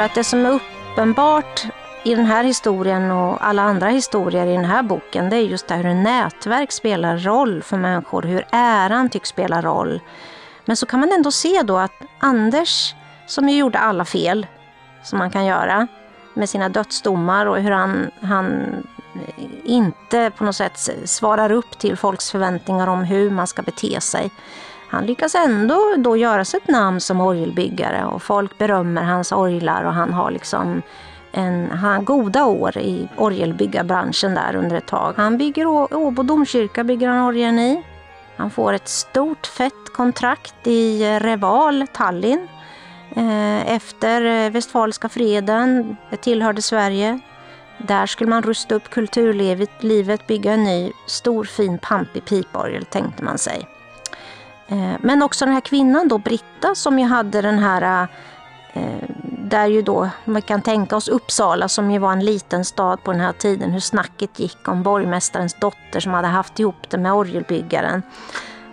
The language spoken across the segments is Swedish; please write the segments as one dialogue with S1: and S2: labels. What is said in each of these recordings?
S1: Därför att det som är uppenbart i den här historien och alla andra historier i den här boken, det är just det hur nätverk spelar roll för människor, hur äran tycks spela roll. Men så kan man ändå se då att Anders, som ju gjorde alla fel som man kan göra med sina dödsdomar och hur han, han inte på något sätt svarar upp till folks förväntningar om hur man ska bete sig. Han lyckas ändå då göra sig ett namn som orgelbyggare och folk berömmer hans orglar och han har liksom en, han goda år i orgelbyggarbranschen där under ett tag. Han bygger Åbo domkyrka, bygger han orgeln i. Han får ett stort fett kontrakt i Reval, Tallinn. Eh, efter eh, Westfaliska freden, det tillhörde Sverige. Där skulle man rusta upp kulturlivet, bygga en ny stor fin pampig piporgel tänkte man sig. Eh, men också den här kvinnan då, Britta, som ju hade den här eh, där ju då, man kan tänka oss Uppsala som ju var en liten stad på den här tiden, hur snacket gick om borgmästarens dotter som hade haft ihop det med orgelbyggaren.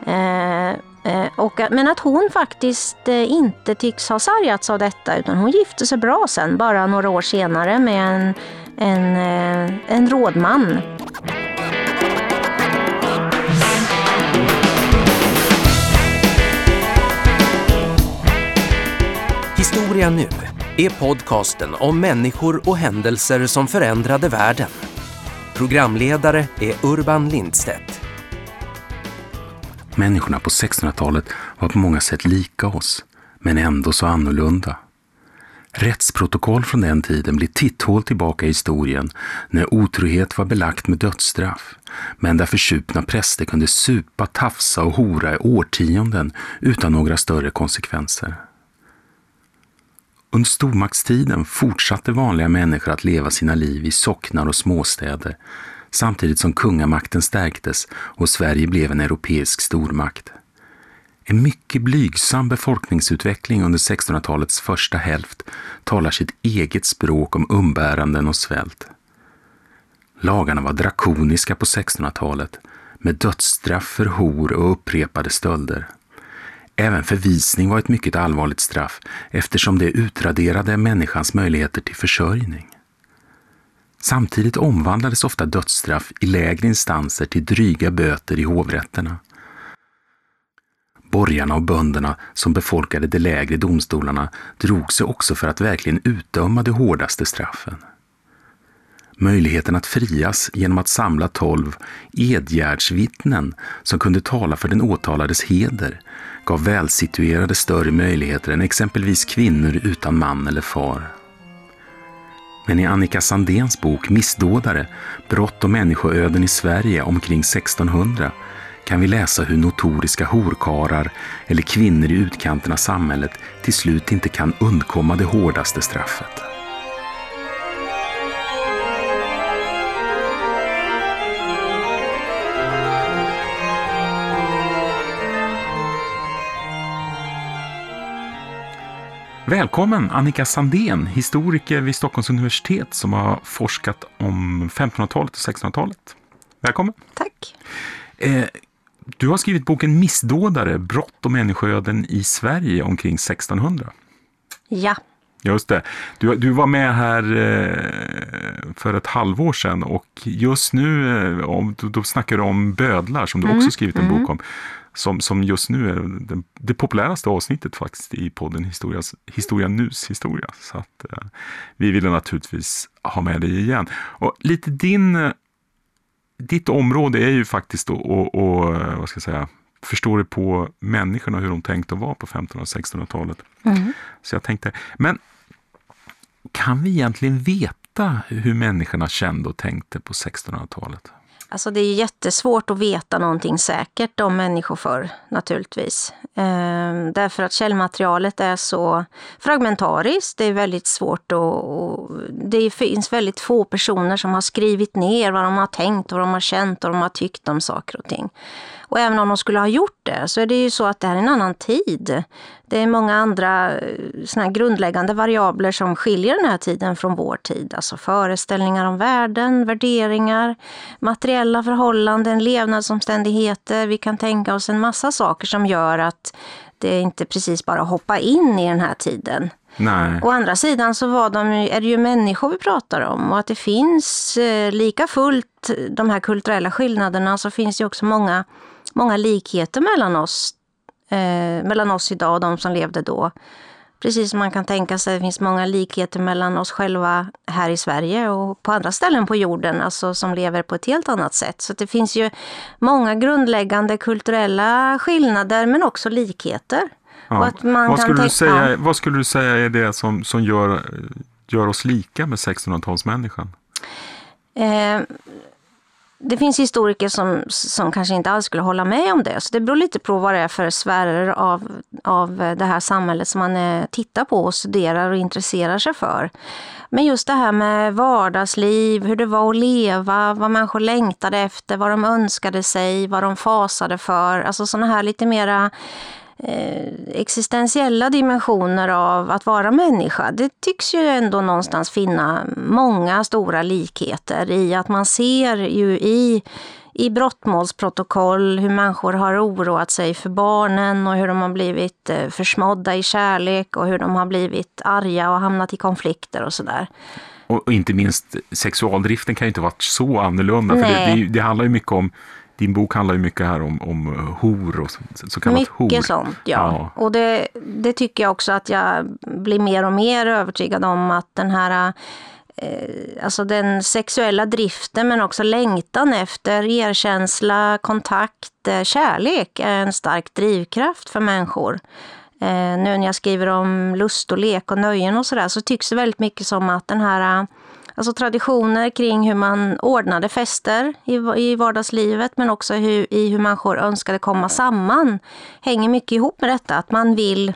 S1: Eh, eh och, men att hon faktiskt eh, inte tycks ha sargats av detta utan hon gifte sig bra sen, bara några år senare med en, en, en rådman.
S2: Historia nu är podcasten om människor och händelser som förändrade världen. Programledare är Urban Lindstedt.
S3: Människorna på 1600-talet var på många sätt lika oss, men ändå så annorlunda. Rättsprotokoll från den tiden blir titthål tillbaka i historien när otrohet var belagt med dödsstraff, men där försupna präster kunde supa, tafsa och hora i årtionden utan några större konsekvenser. Under stormaktstiden fortsatte vanliga människor att leva sina liv i socknar och småstäder samtidigt som kungamakten stärktes och Sverige blev en europeisk stormakt. En mycket blygsam befolkningsutveckling under 1600-talets första hälft talar sitt eget språk om umbäranden och svält. Lagarna var drakoniska på 1600-talet med dödsstraff för hor och upprepade stölder. Även förvisning var ett mycket allvarligt straff eftersom det utraderade människans möjligheter till försörjning. Samtidigt omvandlades ofta dödsstraff i lägre instanser till dryga böter i hovrätterna. Borgarna och bönderna som befolkade de lägre domstolarna drog sig också för att verkligen utdöma de hårdaste straffen. Möjligheten att frias genom att samla tolv edgärdsvittnen som kunde tala för den åtalades heder gav välsituerade större möjligheter än exempelvis kvinnor utan man eller far. Men i Annika Sandéns bok Missdådare, brott och människoöden i Sverige omkring 1600 kan vi läsa hur notoriska horkarar eller kvinnor i utkanten av samhället till slut inte kan undkomma det hårdaste straffet. Välkommen Annika Sandén, historiker vid Stockholms universitet som har forskat om 1500-talet och 1600-talet. Välkommen!
S1: Tack!
S3: Eh, du har skrivit boken Missdådare, brott och människoöden i Sverige omkring 1600.
S1: Ja.
S3: Just det. Du, du var med här eh, för ett halvår sedan och just nu eh, om, då, då snackar du om bödlar som du mm. också skrivit en mm. bok om som, som just nu är det, det populäraste avsnittet faktiskt i podden Historias, Historia Nus historia. Så att eh, vi ville naturligtvis ha med dig igen. Och lite din, ditt område är ju faktiskt att vad ska jag säga, förstå det på människorna hur de tänkte och var på 1500 och 1600-talet. Mm. Så jag tänkte, men kan vi egentligen veta hur människorna kände och tänkte på 1600-talet?
S1: Alltså det är jättesvårt att veta någonting säkert om människor förr naturligtvis. Ehm, därför att källmaterialet är så fragmentariskt. Det är väldigt svårt att... det finns väldigt få personer som har skrivit ner vad de har tänkt, vad de har känt och vad de har tyckt om saker och ting. Och även om de skulle ha gjort det så är det ju så att det här är en annan tid. Det är många andra eh, såna grundläggande variabler som skiljer den här tiden från vår tid. Alltså föreställningar om värden, värderingar, materiella förhållanden, levnadsomständigheter. Vi kan tänka oss en massa saker som gör att det inte precis bara hoppa in i den här tiden.
S4: Nej.
S1: Å andra sidan så var de, är det ju människor vi pratar om och att det finns eh, lika fullt de här kulturella skillnaderna så finns det också många, många likheter mellan oss, eh, mellan oss idag och de som levde då. Precis som man kan tänka sig, det finns många likheter mellan oss själva här i Sverige och på andra ställen på jorden, alltså som lever på ett helt annat sätt. Så det finns ju många grundläggande kulturella skillnader men också likheter.
S4: Ja. vad, skulle du säga, vad skulle du säga är det som, som gör, gör oss lika med 1600-talsmänniskan?
S1: Eh, det finns historiker som, som kanske inte alls skulle hålla med om det. Så det beror lite på vad det är för sfärer av, av det här samhället som man eh, tittar på och studerar och intresserar sig för. Men just det här med vardagsliv, hur det var att leva, vad människor längtade efter, vad de önskade sig, vad de fasade för. Alltså sådana här lite mera eh, existentiella dimensioner av att vara människa. Det tycks ju ändå någonstans finna många stora likheter i att man ser ju i i brottmålsprotokoll hur människor har oroat sig för barnen och hur de har blivit eh, försmådda i kärlek och hur de har blivit arga och hamnat i konflikter och sådär.
S4: Och, inte minst sexualdriften kan ju inte varit så annorlunda. För det, det, det handlar ju mycket om din bok handlar ju mycket här om, om hor och så, så kallat
S1: mycket
S4: hor.
S1: Mycket sånt, ja. ja. Och det, det, tycker jag också att jag blir mer och mer övertygad om att den här eh, Alltså den sexuella driften men också längtan efter erkänsla, kontakt, eh, kärlek är en stark drivkraft för människor. Eh, nu när jag skriver om lust och lek och nöjen och sådär så tycks det väldigt mycket som att den här Alltså traditioner kring hur man ordnade fester i, i vardagslivet men också hur, i hur människor önskade komma samman hänger mycket ihop med detta. Att man vill,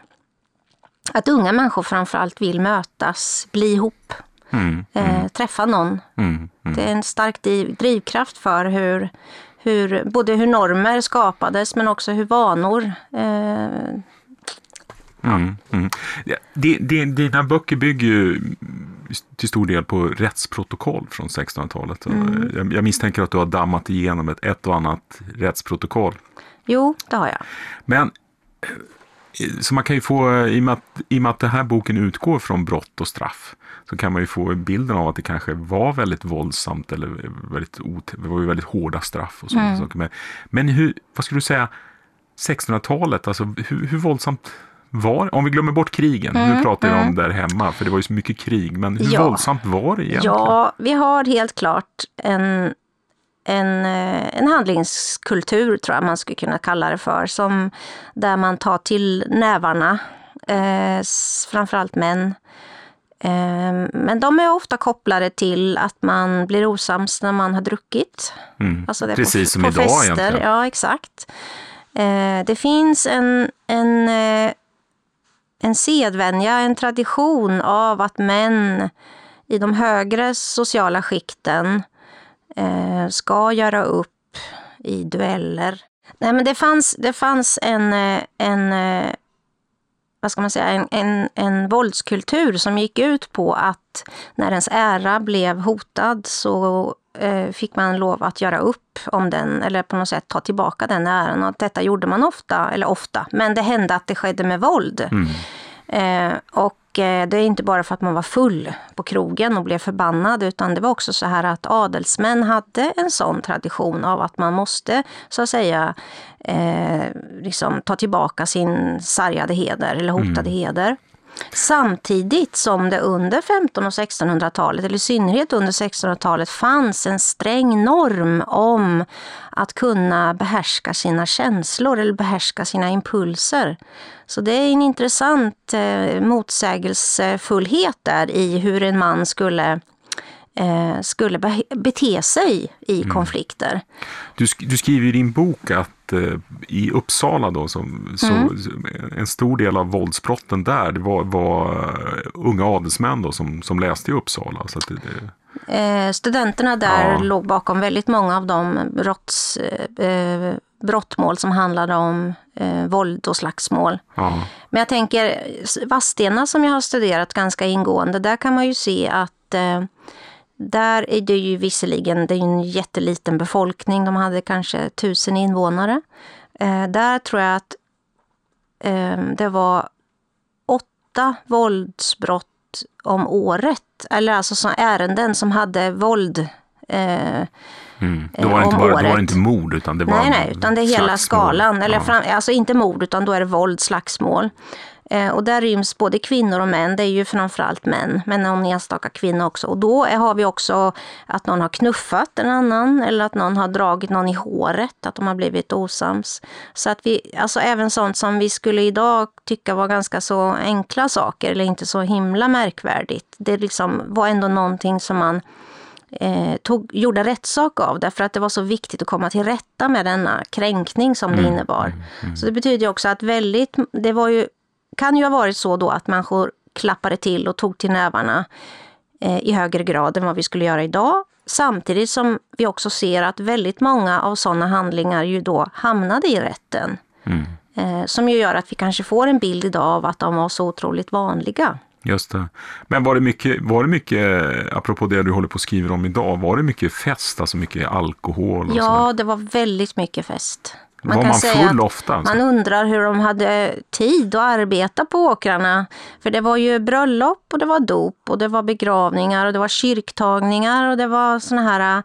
S1: att unga människor framförallt vill mötas, bli ihop, mm, eh, mm. träffa någon. Mm, mm, det är en stark driv, drivkraft för hur, hur, både hur normer skapades men också hur vanor eh,
S4: Mm, mm. Dina böcker bygger ju till stor del på rättsprotokoll från 1600-talet. Mm. Jag, jag, misstänker att du har dammat igenom ett, ett och annat rättsprotokoll.
S1: Jo, det har jag.
S4: Men eh, så man kan ju få, i och, med att, i och med att den här boken utgår från brott och straff, så kan man ju få bilden av att det kanske var väldigt våldsamt eller väldigt, det var ju väldigt hårda straff och sådana mm. saker. Men, men hur, vad skulle du säga, 1600-talet, alltså hur, hur våldsamt var, om vi glömmer bort krigen, mm, nu pratar jag mm. om där hemma, för det var ju så mycket krig, men hur ja. våldsamt var det egentligen?
S1: Ja, vi har helt klart en, en, eh, en handlingskultur, tror jag man skulle kunna kalla det för, som, där man tar till nävarna, eh, framförallt män. Eh, men de är ofta kopplade till att man blir osams när man har druckit.
S4: Mm. Alltså Precis på, som på idag fester. egentligen.
S1: Ja, exakt. Eh, det finns en, en en sedvänja, en tradition av att män i de högre sociala skikten eh, ska göra upp i dueller. Nej, men det fanns, det fanns en, eh, en, eh, vad ska man säga, en, en, en våldskultur som gick ut på att när ens ära blev hotad så fick man lov att göra upp om den eller på något sätt ta tillbaka den äran. Och detta gjorde man ofta, eller ofta, men det hände att det skedde med våld. Mm. Eh, och eh, det är inte bara för att man var full på krogen och blev förbannad utan det var också så här att adelsmän hade en sån tradition av att man måste så att säga eh, liksom ta tillbaka sin sargade heder eller hotade mm. heder. Samtidigt som det under 1500 och 1600-talet, eller i synnerhet under 1600-talet, fanns en sträng norm om att kunna behärska sina känslor eller behärska sina impulser. Så det är en intressant eh, motsägelsefullhet där i hur en man skulle eh, skulle be bete sig i mm. konflikter.
S4: Du, du, skriver i din bok att eh, i Uppsala då, som, så, mm. en stor del av våldsbrotten där, det var, var uh, unga adelsmän då, som, som läste i Uppsala. Så det,
S1: det... Eh, studenterna där ja. låg bakom väldigt många av de brotts, eh, brottmål som handlade om eh, våld och slagsmål. Ja. Men jag tänker, Vadstena som jag har studerat ganska ingående, där kan man ju se att eh, där är det ju visserligen det är en jätteliten befolkning, de hade kanske tusen invånare. Eh, där tror jag att ehm, det var åtta våldsbrott om året. Eller alltså sådana ärenden som hade våld
S3: eh, Mm. Då, var det inte bara, då var inte mord utan det var
S1: Nej, nej, utan det är hela skalan. Eller fram, alltså inte mord utan då är det våld, slagsmål. Eh, och där ryms både kvinnor och män, det är ju framförallt män, men någon enstaka kvinna också. Och då har vi också att någon har knuffat en annan eller att någon har dragit någon i håret, att de har blivit osams. Så att vi, alltså även sånt som vi skulle idag tycka var ganska så enkla saker eller inte så himla märkvärdigt. Det liksom var ändå någonting som man eh, tog, gjorde rättssak av därför att det var så viktigt att komma till rätta med denna kränkning som mm. det innebar. Mm. Mm. Så det betyder också att väldigt, det var ju, kan ju ha varit så då att människor klappade till och tog till nävarna eh, i högre grad än vad vi skulle göra idag. Samtidigt som vi också ser att väldigt många av sådana handlingar ju då hamnade i rätten. Mm. Eh, som ju gör att vi kanske får en bild idag av att de var så otroligt vanliga.
S3: Just det. Men var det mycket, var det mycket, apropå det du håller på att skriva om idag, var det mycket fest, alltså mycket alkohol?
S1: Och ja, det var väldigt mycket fest.
S3: Man var man full ofta? Alltså?
S1: Man undrar hur de hade tid att arbeta på åkrarna. För det var ju bröllop och det var dop och det var begravningar och det var kyrktagningar och det var såna här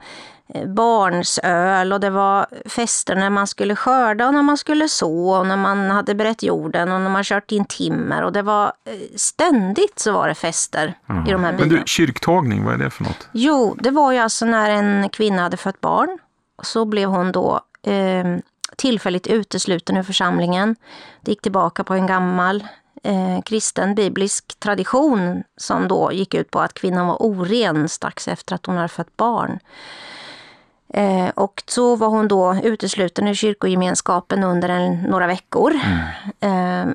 S1: Eh, barnsöl och det var fester när man skulle skörda och när man skulle så och när man hade berett jorden och när man kört in timmer och det var eh, ständigt så var det fester mm. i de här byarna.
S3: Men du, kyrktagning, vad är det för något?
S1: Jo, det var ju alltså när en kvinna hade fött barn så blev hon då eh, tillfälligt utesluten ur församlingen. Det gick tillbaka på en gammal eh, kristen biblisk tradition som då gick ut på att kvinnan var oren strax efter att hon hade fött barn. Eh, och så var hon då utesluten ur kyrkogemenskapen under en, några veckor. Mm. Eh,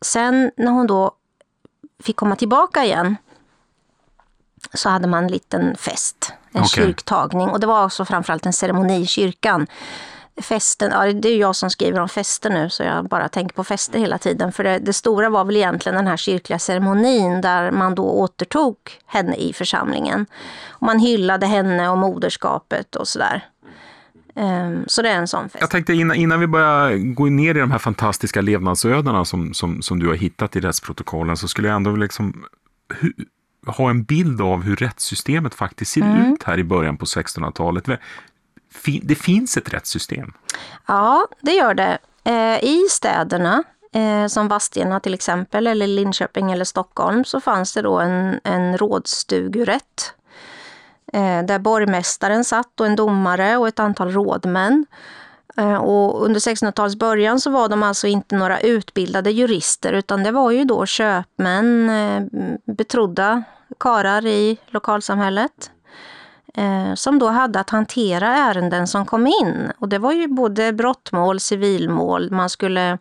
S1: sen när hon då fick komma tillbaka igen så hade man en liten fest, en okay. kyrktagning. Och det var också framförallt en ceremoni i kyrkan festen, ja, det är jag som skriver om fester nu så jag bara tänker på fester hela tiden. För det, det, stora var väl egentligen den här kyrkliga ceremonin där man då återtog henne i församlingen. Och man hyllade henne och moderskapet och sådär. Um, så det är en sån fest.
S3: Jag tänkte innan, innan vi börjar gå ner i de här fantastiska levnadsödena som, som, som du har hittat i rättsprotokollen så skulle jag ändå liksom ha en bild av hur rättssystemet faktiskt ser mm. ut här i början på 1600-talet det finns ett rättssystem.
S1: Ja, det gör det. Eh, I städerna, eh, som Vadstena till exempel, eller Linköping eller Stockholm, så fanns det då en, en rådstugurätt. Eh, där borgmästaren satt och en domare och ett antal rådmän. Och under 1600-talets början så var de alltså inte några utbildade jurister utan det var ju då köpmän, betrodda karar i lokalsamhället som då hade att hantera ärenden som kom in. Och det var ju både brottmål, civilmål, man skulle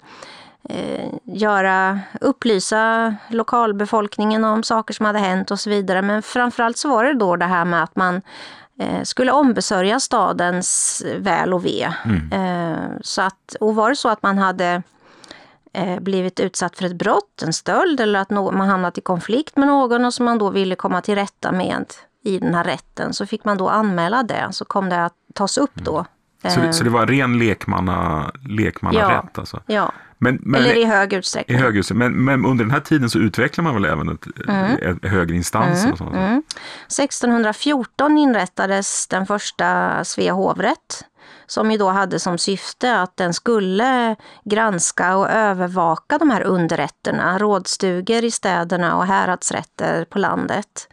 S1: eh, göra, upplysa lokalbefolkningen om saker som hade hänt och så vidare. Men framförallt så var det då det här med att man eh, skulle ombesörja stadens väl och ve. Mm. Eh, så att, och var det så att man hade eh, blivit utsatt för ett brott, en stöld eller att no man hamnat i konflikt med någon och som man då ville komma till rätta med i den här rätten så fick man då anmäla det. Så kom det att tas upp då.
S3: Så det, så det var ren lekmanna, lekmannarätt?
S1: Ja,
S3: alltså.
S1: ja. Men, men, eller i hög utsträckning.
S3: I hög utsträckning. Men, men, under den här tiden så utvecklar man väl även ett, mm. ett högre instanser? Mm. Och sånt. Mm.
S1: 1614 inrättades den första Svea hovrätt som ju då hade som syfte att den skulle granska och övervaka de här underrätterna, rådstugor i städerna och häradsrätter på landet.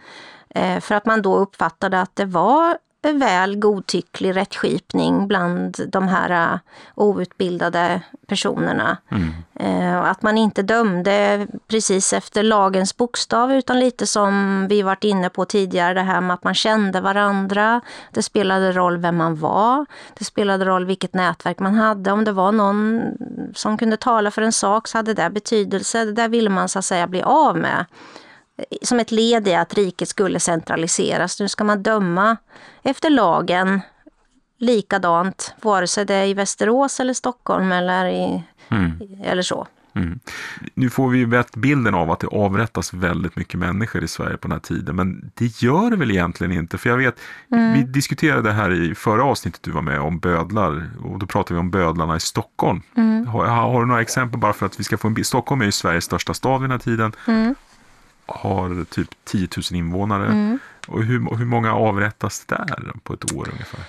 S1: Eh, för att man då uppfattade att det var väl godtycklig rättskipning bland de här eh, outbildade personerna. Mm. Eh, att man inte dömde precis efter lagens bokstav utan lite som vi varit inne på tidigare, det här med att man kände varandra. Det spelade roll vem man var. Det spelade roll vilket nätverk man hade. Om det var någon som kunde tala för en sak så hade det betydelse. Det där ville man så att säga bli av med som ett led i att riket skulle centraliseras. Nu ska man döma efter lagen likadant, vare sig det är i Västerås eller Stockholm eller, i, mm. eller så.
S4: Mm. Nu får vi ju bilden av att det avrättas väldigt mycket människor i Sverige på den här tiden, men det gör det väl egentligen inte? För jag vet, mm. vi diskuterade här i förra avsnittet du var med om bödlar och då pratade vi om bödlarna i Stockholm. Mm. Har, har, du några exempel bara för att vi ska få en bild? Stockholm är ju Sveriges största stad vid den här tiden. Har typ 10 000 invånare. Mm. Och hur, hur många avrättas där på ett år ungefär?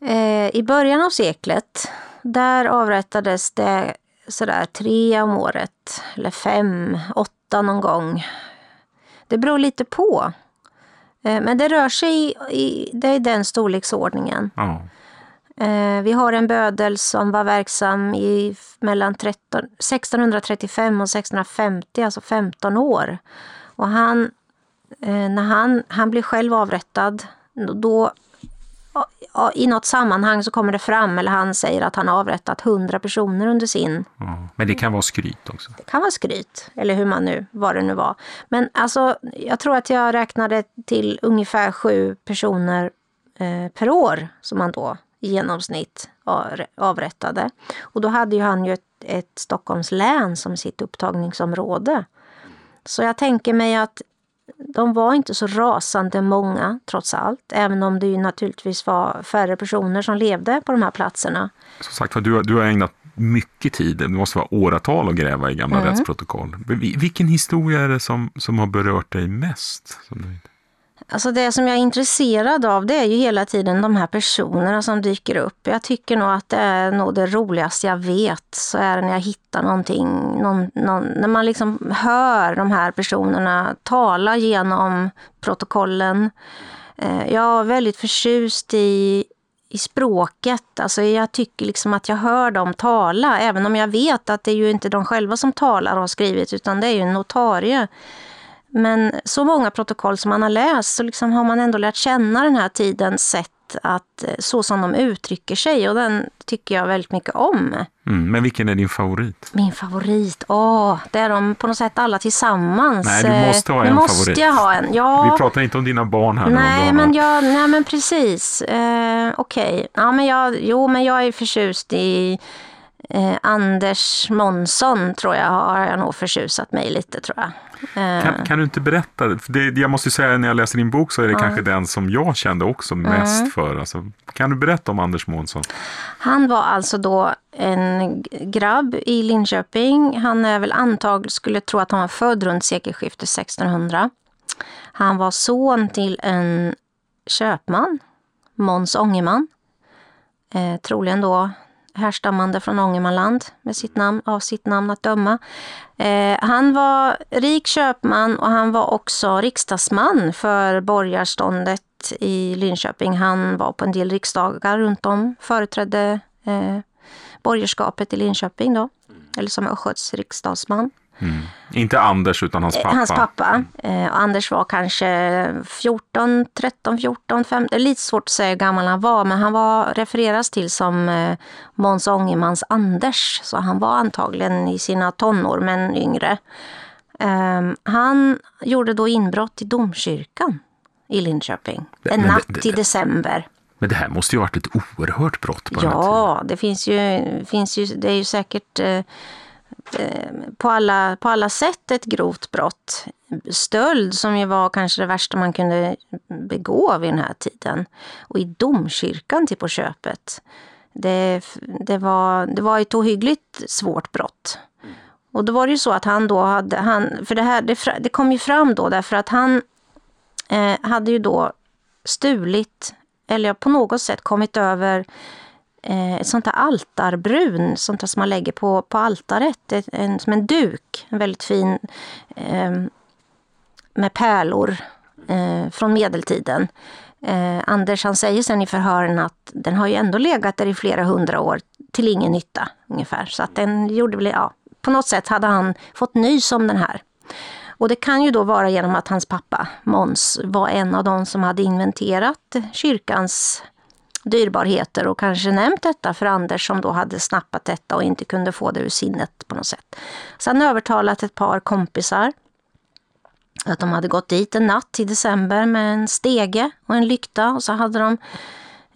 S1: Eh, I början av seklet, där avrättades det sådär tre om året. Eller fem, åtta någon gång. Det beror lite på. Eh, men det rör sig i, det är den storleksordningen.
S4: Ja.
S1: Eh, vi har en bödel som var verksam i mellan 13, 1635 och 1650, alltså 15 år. Och han, eh, när han, han blev själv avrättad, då i något sammanhang så kommer det fram, eller han säger att han har avrättat hundra personer under sin...
S4: Ja, men det kan vara skryt också?
S1: Det kan vara skryt, eller hur man nu, vad det nu var. Men alltså, jag tror att jag räknade till ungefär sju personer eh, per år som han då i genomsnitt avrättade. Och då hade ju han ju ett, ett Stockholms län som sitt upptagningsområde. Så jag tänker mig att de var inte så rasande många trots allt, även om det ju naturligtvis var färre personer som levde på de här platserna.
S4: Som sagt du, du har ägnat mycket tid, det måste vara åratal att gräva i gamla mm. rättsprotokoll. Vilken historia är det som, som har berört dig mest?
S1: Alltså det som jag är intresserad av det är ju hela tiden de här personerna som dyker upp. Jag tycker nog att det är nog det roligaste jag vet. Så är det när jag hittar någonting, någon, någon, när man liksom hör de här personerna tala genom protokollen. Eh, jag är väldigt förtjust i, i språket. Alltså jag tycker liksom att jag hör dem tala, även om jag vet att det är ju inte de själva som talar och har skrivit, utan det är ju en notarie. Men så många protokoll som man har läst så liksom har man ändå lärt känna den här tidens sätt att eh, så som de uttrycker sig och den tycker jag väldigt mycket om.
S4: Mm, men vilken är din favorit?
S1: Min favorit? Åh, det är de på något sätt alla tillsammans.
S4: Nej, du måste ha en
S1: måste
S4: favorit.
S1: Jag ha en. Ja.
S4: Vi pratar inte om dina barn här.
S1: Nej, men, jag, nej men precis. Eh, Okej, okay. ja, men jag, jo men jag är förtjust i eh, Anders Månsson tror jag har jag nog förtjusat mig lite tror jag.
S4: Eh. Kan, kan, du inte berätta? Det, jag måste säga när jag läser din bok så är det mm. kanske den som jag kände också mest mm. för. Alltså, kan du berätta om Anders Månsson?
S1: Han var alltså då en grabb i Linköping. Han är väl antagligen, skulle tro att han var född runt sekelskiftet 1600. Han var son till en köpman, Måns Ångerman. Eh, troligen då härstammande från Ångermanland med sitt namn, av sitt namn att döma. Eh, han var rik köpman och han var också riksdagsman för borgarståndet i Linköping. Han var på en del riksdagar runt om, företrädde eh, borgerskapet i Linköping då, eller som östgöts riksdagsman.
S4: Mm. Inte Anders utan hans pappa.
S1: Hans pappa. Eh, Anders var kanske 14, 13, 14, 15. Det är lite svårt att säga hur gammal han var men han var refereras till som eh, Måns Ångermans Anders. Så han var antagligen i sina tonår men yngre. Eh, han gjorde då inbrott i domkyrkan i Linköping. En natt det, det, i december.
S4: Men det här måste ju varit ett oerhört brott på
S1: Ja, det finns ju, finns ju, det är ju säkert eh, Eh, Eh, på alla, på alla sätt ett grovt brott. Stöld som ju var kanske det värsta man kunde begå vid den här tiden. Och i domkyrkan till på köpet. Det, det, var, det var ett ohyggligt svårt brott. Och då var det ju så att han då hade, han, för det här det, det kom ju fram då därför att han eh, hade ju då stulit, eller på något sätt kommit över Eh, ett sånt här altarbrun, sånt där som man lägger på, på altaret, en, som en duk, en väldigt fin eh, med pärlor eh, från medeltiden. Eh, Anders han säger sen i förhören att den har ju ändå legat där i flera hundra år till ingen nytta ungefär. Så att den gjorde väl, ja, på något sätt hade han fått nys om den här. Och det kan ju då vara genom att hans pappa Måns var en av de som hade inventerat kyrkans dyrbarheter och kanske nämnt detta för Anders som då hade snappat detta och inte kunde få det ur sinnet på något sätt. Så han övertalat ett par kompisar att de hade gått dit en natt i december med en stege och en lykta och så hade de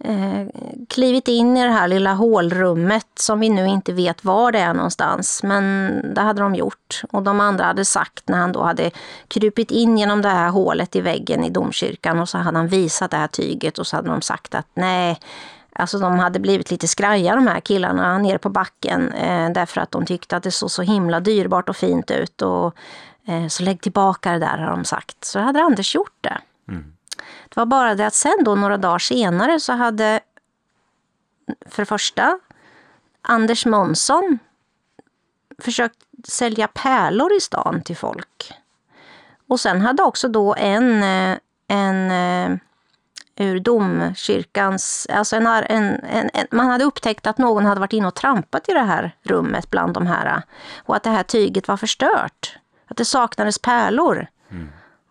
S1: eh, klivit in i det här lilla hålrummet som vi nu inte vet var det är någonstans. Men det hade de gjort. Och de andra hade sagt när han då hade krupit in genom det här hålet i väggen i domkyrkan och så hade han visat det här tyget och så hade de sagt att nej, Alltså de hade blivit lite skraja de här killarna nere på backen eh, därför att de tyckte att det såg så himla dyrbart och fint ut. Och, eh, så lägg tillbaka det där har de sagt. Så hade Anders gjort det. Mm. Det var bara det att sen då några dagar senare så hade för det första Anders Månsson försökt sälja pärlor i stan till folk. Och sen hade också då en, en ur domkyrkans... Alltså en, en, en, man hade upptäckt att någon hade varit inne och trampat i det här rummet bland de här och att det här tyget var förstört. Att det saknades pärlor.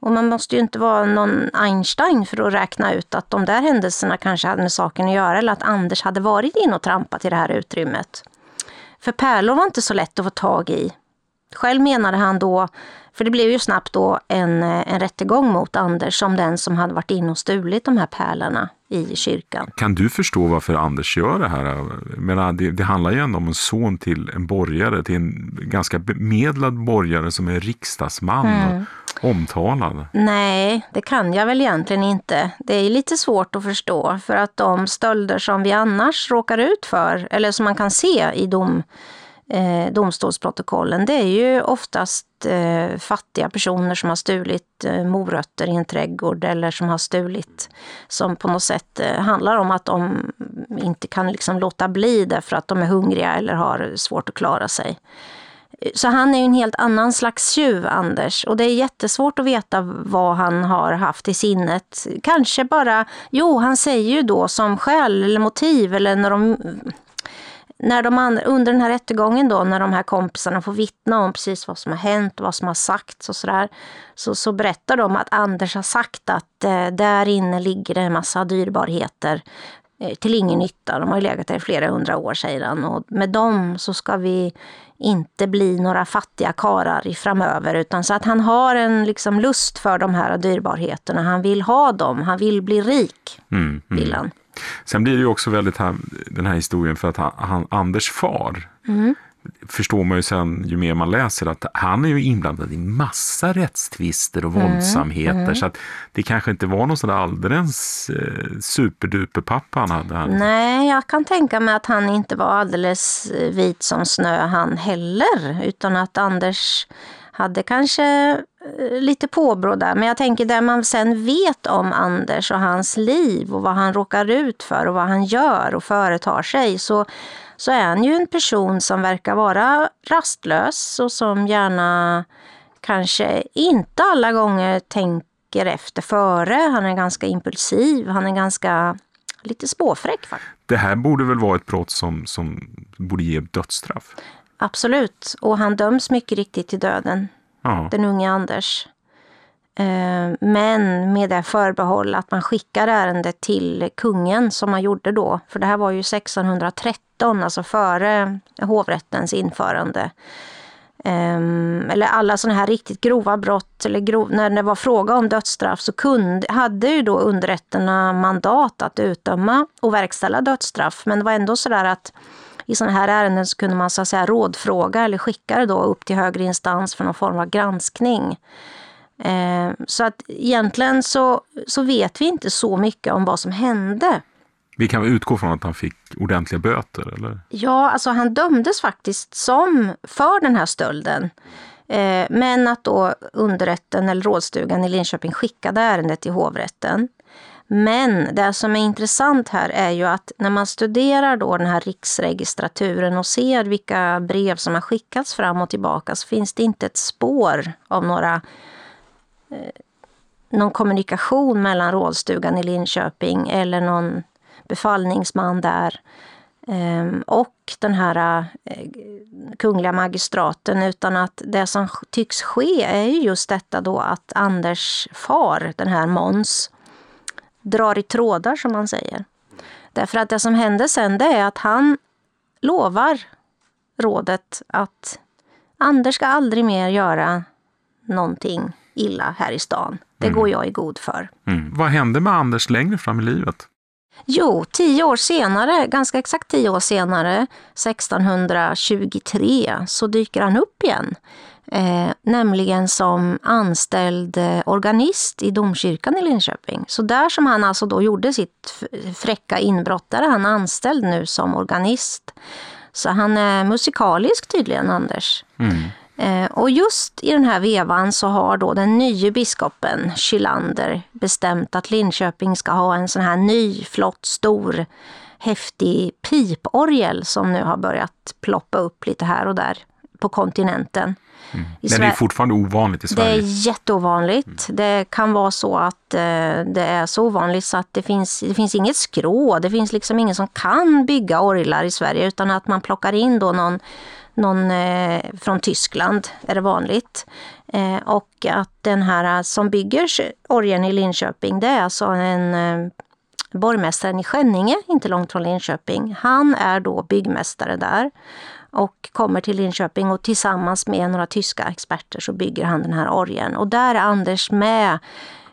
S1: Och man måste ju inte vara någon Einstein för att räkna ut att de där händelserna kanske hade med saken att göra eller att Anders hade varit inne och trampat i det här utrymmet. För pärlor var inte så lätt att få tag i. Själv menade han då för det blev ju snabbt då en, en rättegång mot Anders som den som hade varit inne och stulit de här pärlorna i kyrkan.
S4: Kan du förstå varför Anders gör det här? Men det, det handlar ju ändå om en son till en borgare, till en ganska bemedlad borgare som är riksdagsman mm. och omtalad.
S1: Nej, det kan jag väl egentligen inte. Det är lite svårt att förstå för att de stölder som vi annars råkar ut för, eller som man kan se i dom eh, domstolsprotokollen, det är ju oftast eh, fattiga personer som har stulit eh, morötter i en trädgård eller som har stulit som på något sätt eh, handlar om att de inte kan liksom låta bli därför att de är hungriga eller har svårt att klara sig. Så han är ju en helt annan slags tjuv, Anders. Och det är jättesvårt att veta vad han har haft i sinnet. Kanske bara, jo, han säger ju då som skäl eller motiv eller när de när de under den här rättegången då, när de här kompisarna får vittna om precis vad som har hänt och vad som har sagts och sådär, så, så berättar de att Anders har sagt att eh, där inne ligger det en massa dyrbarheter eh, till ingen nytta. De har ju legat där i flera hundra år, säger han. Och med dem så ska vi inte bli några fattiga karar i framöver. Utan så att han har en liksom lust för de här dyrbarheterna. Han vill ha dem, han vill bli rik, mm, mm. vill han.
S4: Sen blir det ju också väldigt här, den här historien för att han, han Anders far mm. förstår man ju sen ju mer man läser att han är ju inblandad i massa rättstvister och mm. våldsamheter. Mm. Så att det kanske inte var någon sån där alldeles eh, superduper pappa han hade. Här.
S1: Nej, jag kan tänka mig att han inte var alldeles eh, vit som snö han heller. Utan att Anders hade kanske lite påbrå där. Men jag tänker där man sen vet om Anders och hans liv och vad han råkar ut för och vad han gör och företar sig så, så är han ju en person som verkar vara rastlös och som gärna kanske inte alla gånger tänker efter före. Han är ganska impulsiv, han är ganska lite spåfräck faktiskt.
S4: Det här borde väl vara ett brott som, som borde ge dödsstraff?
S1: Absolut, och han döms mycket riktigt till döden. Ja. Den unge Anders. Eh, men med det förbehåll att man skickar ärendet till kungen som man gjorde då. För det här var ju 1613, alltså före hovrättens införande. Ehm, eller alla sådana här riktigt grova brott, eller grov, när det var fråga om dödsstraff så kunde, hade ju då underrätterna mandat att utdöma och verkställa dödsstraff. Men det var ändå sådär att i sådana här ärenden så kunde man så att säga rådfråga eller skicka det då upp till högre instans för någon form av granskning. Eh, så att egentligen så, så vet vi inte så mycket om vad som hände.
S4: Vi kan utgå från att han fick ordentliga böter? eller?
S1: Ja, alltså han dömdes faktiskt som för den här stölden. Eh, men att då underrätten eller rådstugan i Linköping skickade ärendet till hovrätten. Men det som är intressant här är ju att när man studerar då den här riksregistraturen och ser vilka brev som har skickats fram och tillbaka så finns det inte ett spår av några eh, någon kommunikation mellan rådstugan i Linköping eller någon befallningsman där. Ehm, och den här eh, kungliga magistraten utan att det som tycks ske är just detta då att Anders far, den här Måns, drar i trådar som man säger. Därför att det som händer sen det är att han lovar rådet att Anders ska aldrig mer göra någonting illa här i stan. Det mm. går jag i god för.
S4: Mm. Vad hände med Anders längre fram i livet?
S1: Jo, tio år senare, ganska exakt tio år senare, 1623, så dyker han upp igen. Eh, nämligen som anställd eh, organist i domkyrkan i Linköping. Så där som han alltså då gjorde sitt fräcka inbrott, där är han anställd nu som organist. Så han är musikalisk tydligen, Anders. Mm. Eh, och just i den här vevan så har då den nya biskopen Kylander bestämt att Linköping ska ha en sån här ny, flott, stor, häftig piporgel som nu har börjat ploppa upp lite här och där på kontinenten.
S4: Mm. Den är fortfarande ovanligt i Sverige.
S1: Det är jätteovanligt. Mm. Det kan vara så att eh, det är så ovanligt så att det finns, det finns inget skrå. Det finns liksom ingen som kan bygga orglar i Sverige utan att man plockar in då någon någon eh, från Tyskland är det vanligt. Eh, och att den här som bygger orgeln i Linköping, det är alltså en eh, borgmästaren i Skänninge, inte långt från Linköping. Han är då byggmästare där och kommer till Linköping och tillsammans med några tyska experter så bygger han den här orgeln. Och där är Anders med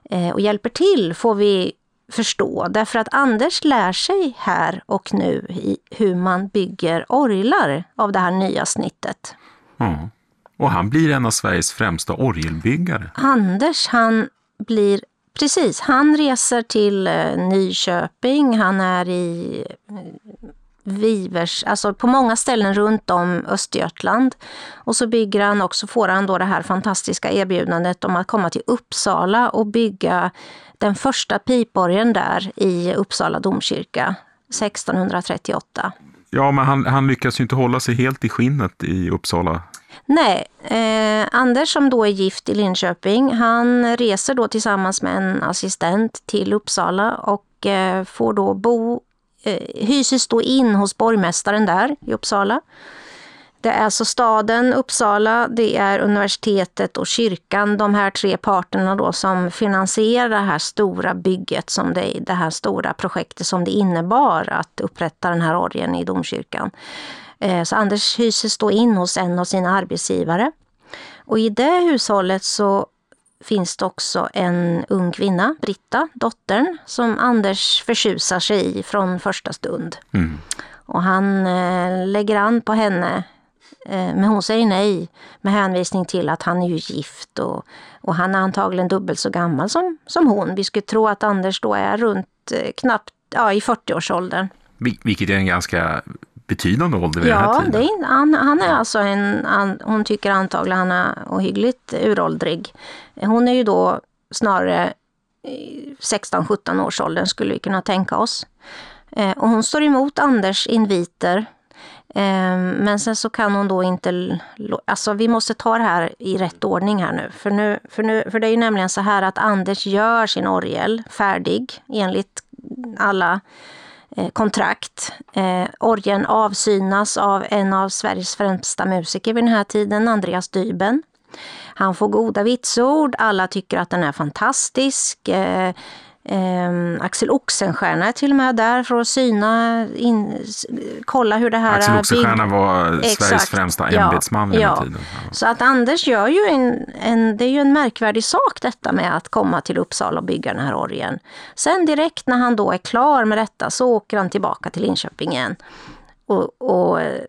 S1: eh, och hjälper till får vi förstå. Därför att Anders lär sig här och nu hur man bygger orglar av det här nya snittet.
S4: Ja. Och han blir en av Sveriges främsta orgelbyggare.
S1: Anders, han blir Precis, han reser till eh, Nyköping, han är i eh, Vivers, alltså på många ställen runt om Östergötland. Och så bygger han också, får han då det här fantastiska erbjudandet om att komma till Uppsala och bygga den första piporgeln där i Uppsala domkyrka 1638.
S4: Ja, men han, han lyckas ju inte hålla sig helt i skinnet i Uppsala.
S1: Nej, eh, Anders som då är gift i Linköping, han reser då tillsammans med en assistent till Uppsala och eh, får då bo, Eh, hyses då in hos borgmästaren där i Uppsala. Det är alltså staden Uppsala, det är universitetet och kyrkan, de här tre parterna då som finansierar det här stora bygget, som det, det här stora projektet som det innebar att upprätta den här orgeln i domkyrkan. Eh, så Anders hyses då in hos en av sina arbetsgivare. Och i det hushållet så finns det också en ung kvinna, Britta, dottern, som Anders förtjusar sig i från första stund. Mm. Och han eh, lägger an på henne Eh, men hon säger nej med hänvisning till att han är ju gift och, och han är antagligen dubbelt så gammal som, som hon. Vi skulle tro att Anders då är runt eh, knappt ja, i 40-årsåldern.
S4: Vilket är en ganska betydande ålder vid ja, den här tiden.
S1: Ja, han, han är alltså en, han, hon tycker antagligen han är ohyggligt uråldrig. Hon är ju då snarare 16-17 års åldern skulle vi kunna tänka oss. Eh, och hon står emot Anders inviter Ehm, men sen så kan hon då inte... Alltså vi måste ta det här i rätt ordning här nu. För, nu, för, nu, för det är ju nämligen så här att Anders gör sin orgel färdig enligt alla eh, Eh, kontrakt. Eh, orgeln avsynas av en av Sveriges främsta musiker vid den här tiden, Andreas Dyben. Han får goda vitsord, alla tycker att den är fantastisk. Eh, Eh, Axel Oxenstierna är till och med där för att syna, in, kolla hur det här...
S4: Axel Oxenstierna var Exakt. Sveriges främsta ämbetsman vid ja. den tiden.
S1: Ja. Så att Anders gör ju en, en, det är ju en märkvärdig sak detta med att komma till Uppsala och bygga den här orgeln. Sen direkt när han då är klar med detta så åker han tillbaka till Linköping igen. Och, och, eh,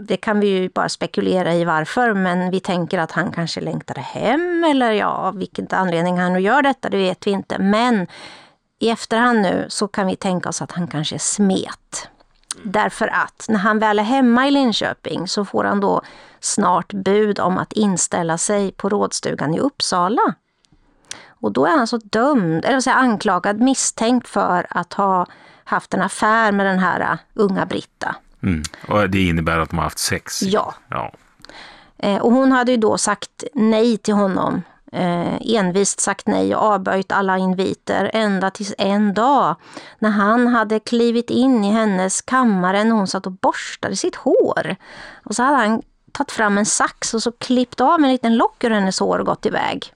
S1: det kan vi ju bara spekulera i varför, men vi tänker att han kanske längtade hem eller ja, vilken anledning han nu gör detta, det vet vi inte. Men i efterhand nu så kan vi tänka oss att han kanske smet. Därför att när han väl är hemma i Linköping så får han då snart bud om att inställa sig på rådstugan i Uppsala. Och då är han så dömd, eller så anklagad, misstänkt för att ha haft en affär med den här uh, unga Britta.
S4: Mm. Och det innebär att de har haft sex?
S1: Ja. ja. Eh, och hon hade ju då sagt nej till honom. Eh, envist sagt nej och avböjt alla inviter ända tills en dag när han hade klivit in i hennes kammare när hon satt och borstade sitt hår. Och så hade han tagit fram en sax och så klippt av en liten lock ur hennes hår och gått iväg.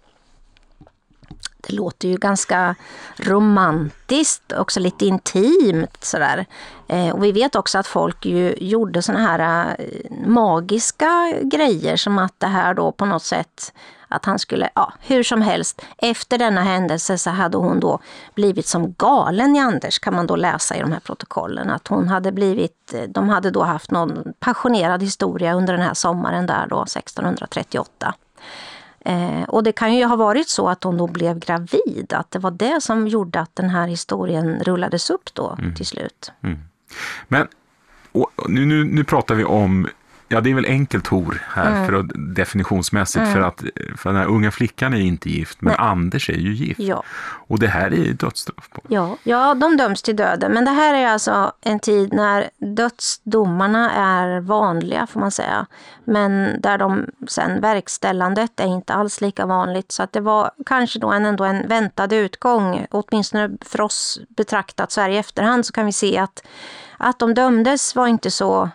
S1: Det låter ju ganska romantiskt, också lite intimt sådär. Eh, och vi vet också att folk ju gjorde såna här eh, magiska grejer som att det här då på något sätt att han skulle, ja hur som helst, efter denna händelse så hade hon då blivit som galen i Anders kan man då läsa i de här protokollen. Att hon hade blivit, eh, de hade då haft någon passionerad historia under den här sommaren där då 1638. Eh, och det kan ju ha varit så att hon då blev gravid, att det var det som gjorde att den här historien rullades upp då mm. till slut. Mm.
S4: Men nu, nu, nu pratar vi om Ja, det är väl enkelt hor här mm. för att, definitionsmässigt mm. för att för den här unga flickan är inte gift, men Nej. Anders är ju gift.
S1: Ja.
S4: Och det här är ju dödsstraff på.
S1: Ja, ja, de döms till döden, men det här är alltså en tid när dödsdomarna är vanliga får man säga. Men där de sen verkställandet är inte alls lika vanligt. Så att det var kanske då en, ändå en väntad utgång, åtminstone för oss betraktat så här i efterhand så kan vi se att, att de dömdes var inte så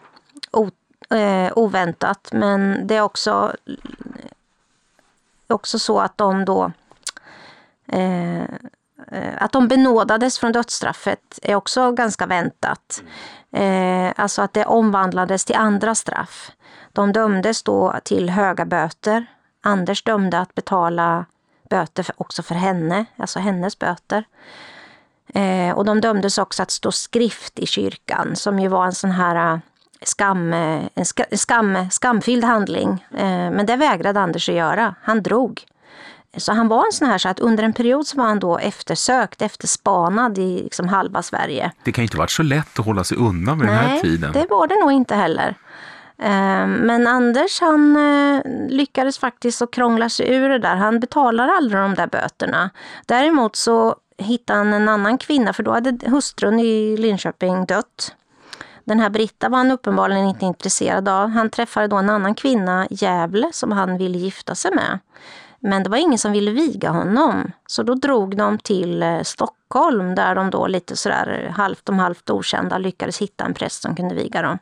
S1: eh, oväntat. Men det är också, också så att de då eh, eh, att de benådades från dödsstraffet är också ganska väntat. Eh, alltså att det omvandlades till andra straff. De dömdes då till höga böter. Anders dömde att betala böter för, också för henne, alltså hennes böter. Eh, och de dömdes också att stå skrift i kyrkan som ju var en sån här eh, skam, en skam, skamfylld handling. Eh, men det vägrade Anders att göra. Han drog. Så han var en sån här så att under en period så var han då eftersökt, efterspanad i liksom halva Sverige.
S4: Det kan inte varit så lätt att hålla sig undan vid
S1: Nej,
S4: den här tiden.
S1: det var det nog inte heller. Eh, men Anders han eh, lyckades faktiskt att krångla sig ur det där. Han betalar aldrig de där böterna. Däremot så hittade han en annan kvinna, för då hade hustrun i Linköping dött. Den här Britta var han uppenbarligen inte intresserad av. Han träffade då en annan kvinna, Gävle, som han ville gifta sig med. Men det var ingen som ville viga honom. Så då drog de till eh, Stockholm där de då lite sådär eh, halvt om halvt okända lyckades hitta en präst som kunde viga dem.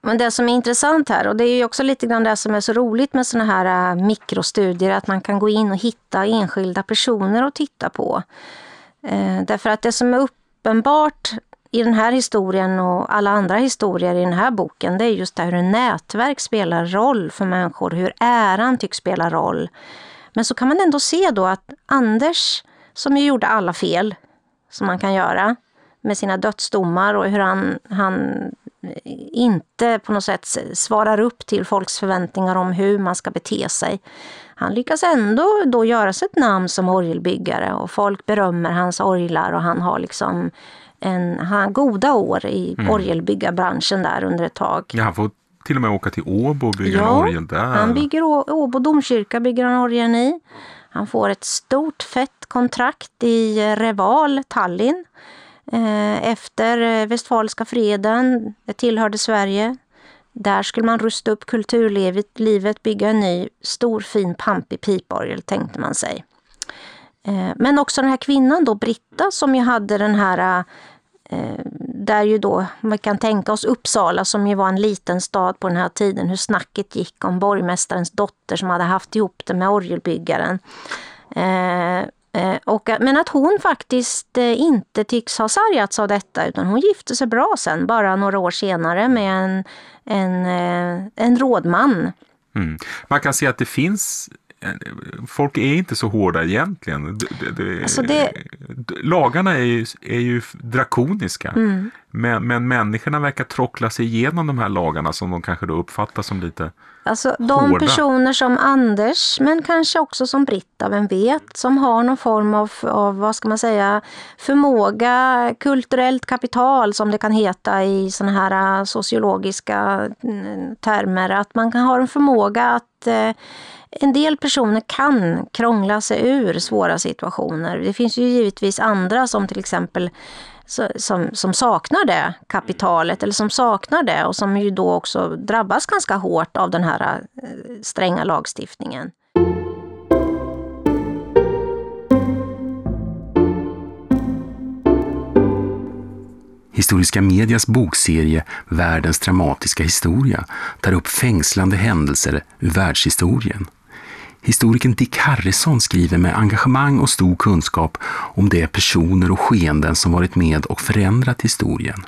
S1: Men det som är intressant här, och det är ju också lite grann det som är så roligt med sådana här eh, mikrostudier, att man kan gå in och hitta enskilda personer att titta på. Därför att det som är uppenbart i den här historien och alla andra historier i den här boken, det är just det hur nätverk spelar roll för människor, hur äran tycks spela roll. Men så kan man ändå se då att Anders, som ju gjorde alla fel som man kan göra med sina dödsdomar och hur han, han inte på något sätt svarar upp till folks förväntningar om hur man ska bete sig. Han lyckas ändå då göra sig ett namn som orgelbyggare och folk berömmer hans orglar och han har liksom en, han goda år i mm. orgelbyggarbranschen där under ett tag.
S4: Ja, han får till och med åka till Åbo och bygga
S1: ja,
S4: en orgel där.
S1: han bygger Åbo domkyrka bygger han orgeln i. Han får ett stort fett kontrakt i Reval, Tallinn. Eh, efter Westfaliska freden, det tillhörde Sverige. Där skulle man rusta upp kulturlivet, livet, bygga en ny stor fin pampig piporgel tänkte man sig. Eh, men också den här kvinnan då, Britta, som ju hade den här eh, där ju då, man kan tänka oss Uppsala som ju var en liten stad på den här tiden, hur snacket gick om borgmästarens dotter som hade haft ihop det med orgelbyggaren. Eh, eh, och, men att hon faktiskt inte tycks ha sargats av detta utan hon gifte sig bra sen, bara några år senare med en, en, en rådman.
S4: Mm. Man kan se att det finns folk är inte så hårda egentligen. Det, det, alltså det... Lagarna är ju, är ju drakoniska. Mm. Men, men människorna verkar trockla sig igenom de här lagarna som de kanske då uppfattar som lite
S1: Alltså de hårda. personer som Anders, men kanske också som Britta, vem vet, som har någon form av, av, vad ska man säga, förmåga, kulturellt kapital som det kan heta i sådana här sociologiska mm, termer. Att man kan ha en förmåga att eh, en del personer kan krångla sig ur svåra situationer. Det finns ju givetvis andra som till exempel som, som saknar det kapitalet eller som saknar det och som ju då också drabbas ganska hårt av den här eh, stränga lagstiftningen.
S3: Historiska medias bokserie Världens dramatiska historia tar upp fängslande händelser ur världshistorien. Historikern Dick Harrison skriver med engagemang och stor kunskap om de personer och skeenden som varit med och förändrat historien.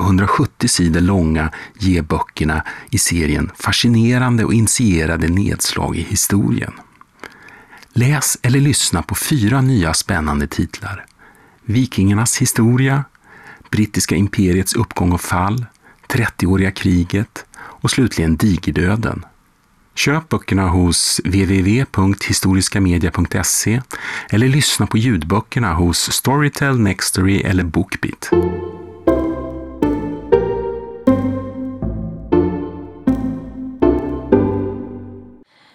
S3: 170 sidor långa ger böckerna i serien fascinerande och initierade nedslag i historien. Läs eller lyssna på fyra nya spännande titlar. Vikingarnas historia, Brittiska imperiets uppgång och fall, 30-åriga kriget och slutligen digerdöden. Köp böckerna hos www.historiskamedia.se eller lyssna på ljudböckerna hos Storytel, Nextory eller Bookbeat.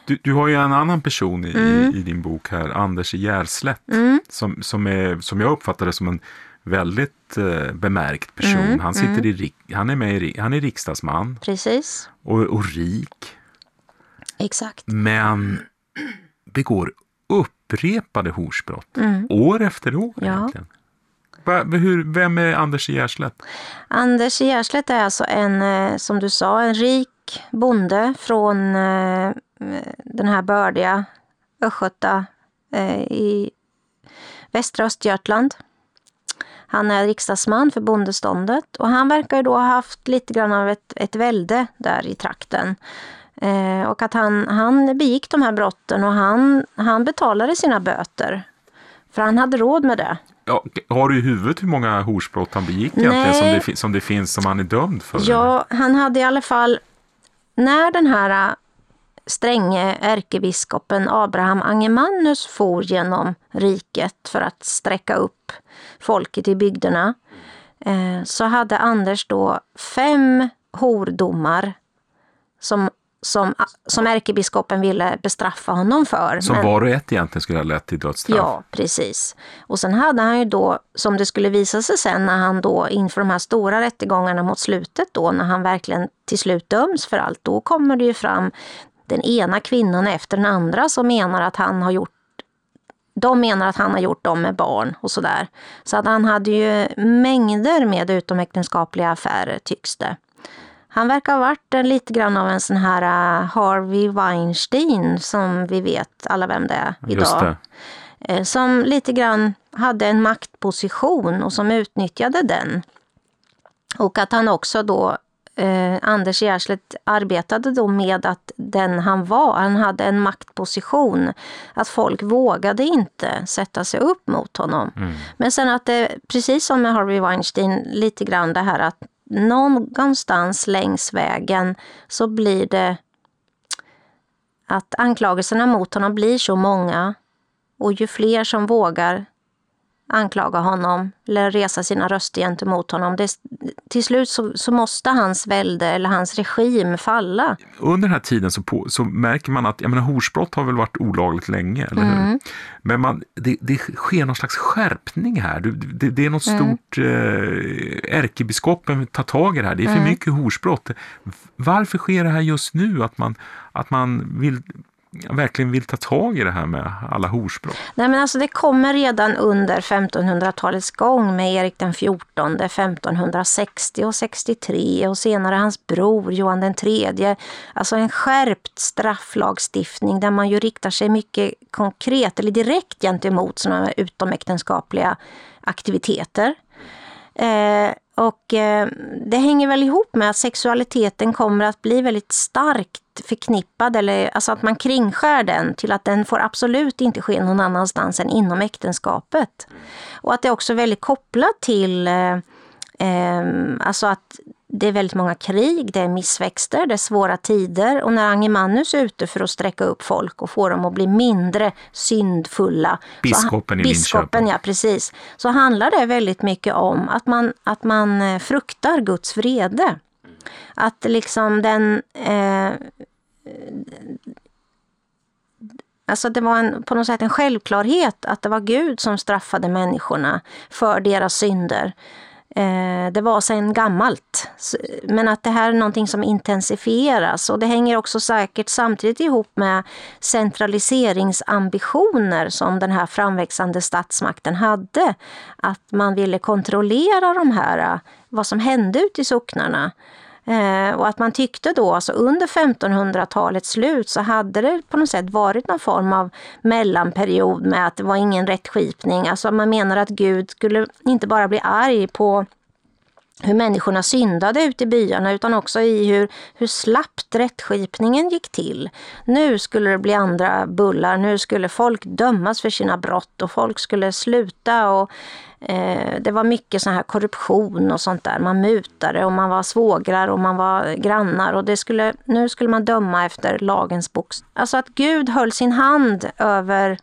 S4: Du, du har ju en annan person i, mm. i din bok här, Anders Gärslätt, mm. som, som, är, som jag uppfattade som en väldigt eh, bemärkt person. Mm. Han, sitter mm. i, han, är med i, han är riksdagsman.
S1: Precis.
S4: Och, och rik.
S1: Exakt.
S4: Men begår upprepade horsbrott. Mm. År efter år ja. egentligen. Hur, vem är Anders Gärslätt?
S1: Anders Gärslätt är alltså en, eh, som du sa, en rik bonde från eh, den här bördiga Östgöta eh, i västra Östergötland. Han är riksdagsman för bondeståndet och han verkar ju då ha haft lite grann av ett, ett välde där i trakten. Eh, och att han, han begick de här brotten och han, han betalade sina böter. För han hade råd med det.
S4: Ja, har du i huvudet hur många horsbrott han begick egentligen som det, som det finns som han är dömd för?
S1: Ja, han hade i alla fall när den här äh, stränge ärkebiskopen Abraham Angemannus for genom riket för att sträcka upp folket i bygderna eh, så hade Anders då fem hordomar som som, som ärkebiskopen ville bestraffa honom för.
S4: Som Men, var och ett egentligen skulle ha lett till dödsstraff?
S1: Ja, precis. Och sen hade han ju då, som det skulle visa sig sen när han då inför de här stora rättegångarna mot slutet då, när han verkligen till slut döms för allt, då kommer det ju fram den ena kvinnan efter den andra som menar att han har gjort de menar att han har gjort dem med barn och sådär. Så att han hade ju mängder med utomäktenskapliga affärer tycks det. Han verkar ha varit lite grann av en sån här uh, Harvey Weinstein som vi vet alla vem det är idag. Det. Uh, som lite grann hade en maktposition och som utnyttjade den. Och att han också då eh, Anders Gärslet arbetade då med att den han var, han hade en maktposition. Att folk vågade inte sätta sig upp mot honom. Mm. Men sen att det, precis som med Harvey Weinstein, lite grann det här att någonstans längs vägen så blir det att anklagelserna mot honom blir så många och ju fler som vågar anklaga honom eller resa sina röster gentemot honom. Det, till slut så, så, måste hans välde eller hans regim falla.
S4: Under den här tiden så, på, så märker man att jag menar, horsbrott har väl varit olagligt länge, eller mm. hur? Men man, det, det sker någon slags skärpning här. Det, det är något mm. stort... Eh, ärkebiskopen tar tag i det här. Det är för mm. mycket horsbrott. Varför sker det här just nu? Att man, att man vill verkligen vill ta tag i det här med alla horsbrott?
S1: Nej, men alltså det kommer redan under 1500-talets gång med Erik den XIV, 1560 och 63 och senare hans bror Johan den tredje. Alltså en skärpt strafflagstiftning där man ju riktar sig mycket konkret eller direkt gentemot sådana utomäktenskapliga aktiviteter. Eh, och eh, det hänger väl ihop med att sexualiteten kommer att bli väldigt starkt förknippad, eller alltså att man kringskär den till att den får absolut inte ske någon annanstans än inom äktenskapet. Och att det är också väldigt kopplat till eh, eh, alltså att det är väldigt många krig, det är missväxter, det är svåra tider och när Angemannus är ute för att sträcka upp folk och få dem att bli mindre syndfulla.
S4: Biskopen i
S1: Biskopen, ja precis. Så handlar det väldigt mycket om att man, att man eh, fruktar Guds vrede. Att liksom den... Eh, Alltså det var en, på något sätt en självklarhet att det var Gud som straffade människorna för deras synder. Eh, det var sedan gammalt. Men att det här är någonting som intensifieras och det hänger också säkert samtidigt ihop med centraliseringsambitioner som den här framväxande statsmakten hade. Att man ville kontrollera de här, eh, vad som hände ute i socknarna. Eh, och att man tyckte då, alltså under 1500-talets slut, så hade det på något sätt varit någon form av mellanperiod med att det var ingen rättskipning. Alltså man menar att Gud skulle inte bara bli arg på hur människorna syndade ute i byarna utan också i hur, hur slappt rättskipningen gick till. Nu skulle det bli andra bullar, nu skulle folk dömas för sina brott och folk skulle sluta och eh, det var mycket sån här korruption och sånt där. Man mutade och man var svågrar och man var grannar och det skulle, nu skulle man döma efter lagens bokstav. Alltså att Gud höll sin hand över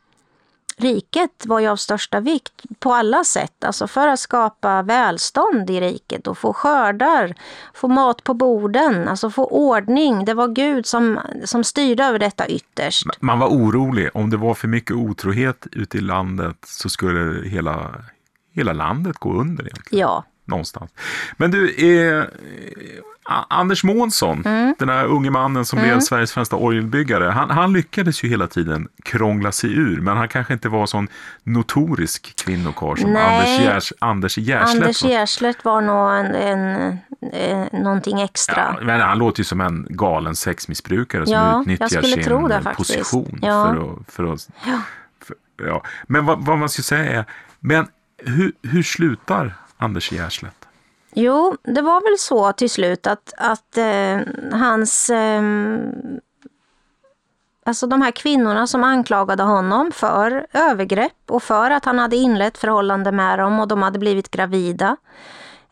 S1: riket var ju av största vikt på alla sätt. Alltså för att skapa välstånd i riket och få skördar, få mat på borden, alltså få ordning. Det var Gud som, som styrde över detta ytterst.
S4: Man var orolig. Om det var för mycket otrohet ute i landet så skulle hela, hela landet gå under egentligen.
S1: Ja.
S4: Någonstans. Men du, eh, Anders Månsson, mm. den här unge mannen som mm. blev Sveriges främsta orgelbyggare, han, han, lyckades ju hela tiden krångla sig ur, men han kanske inte var sån notorisk kvinnokarl som Nej. Anders, Gärs, Anders Gärslet
S1: Anders Gärslet var nog en, en, en, någonting extra.
S4: Ja, men han låter ju som en galen sexmissbrukare som ja, utnyttjar sin det, position. Ja. För att, för att, ja. För. Men vad, vad, man ska säga är, men hur, hur slutar Anders Gärslet?
S1: Jo, det var väl så till slut att, att eh, hans... Eh, alltså de här kvinnorna som anklagade honom för övergrepp och för att han hade inlett förhållande med dem och de hade blivit gravida.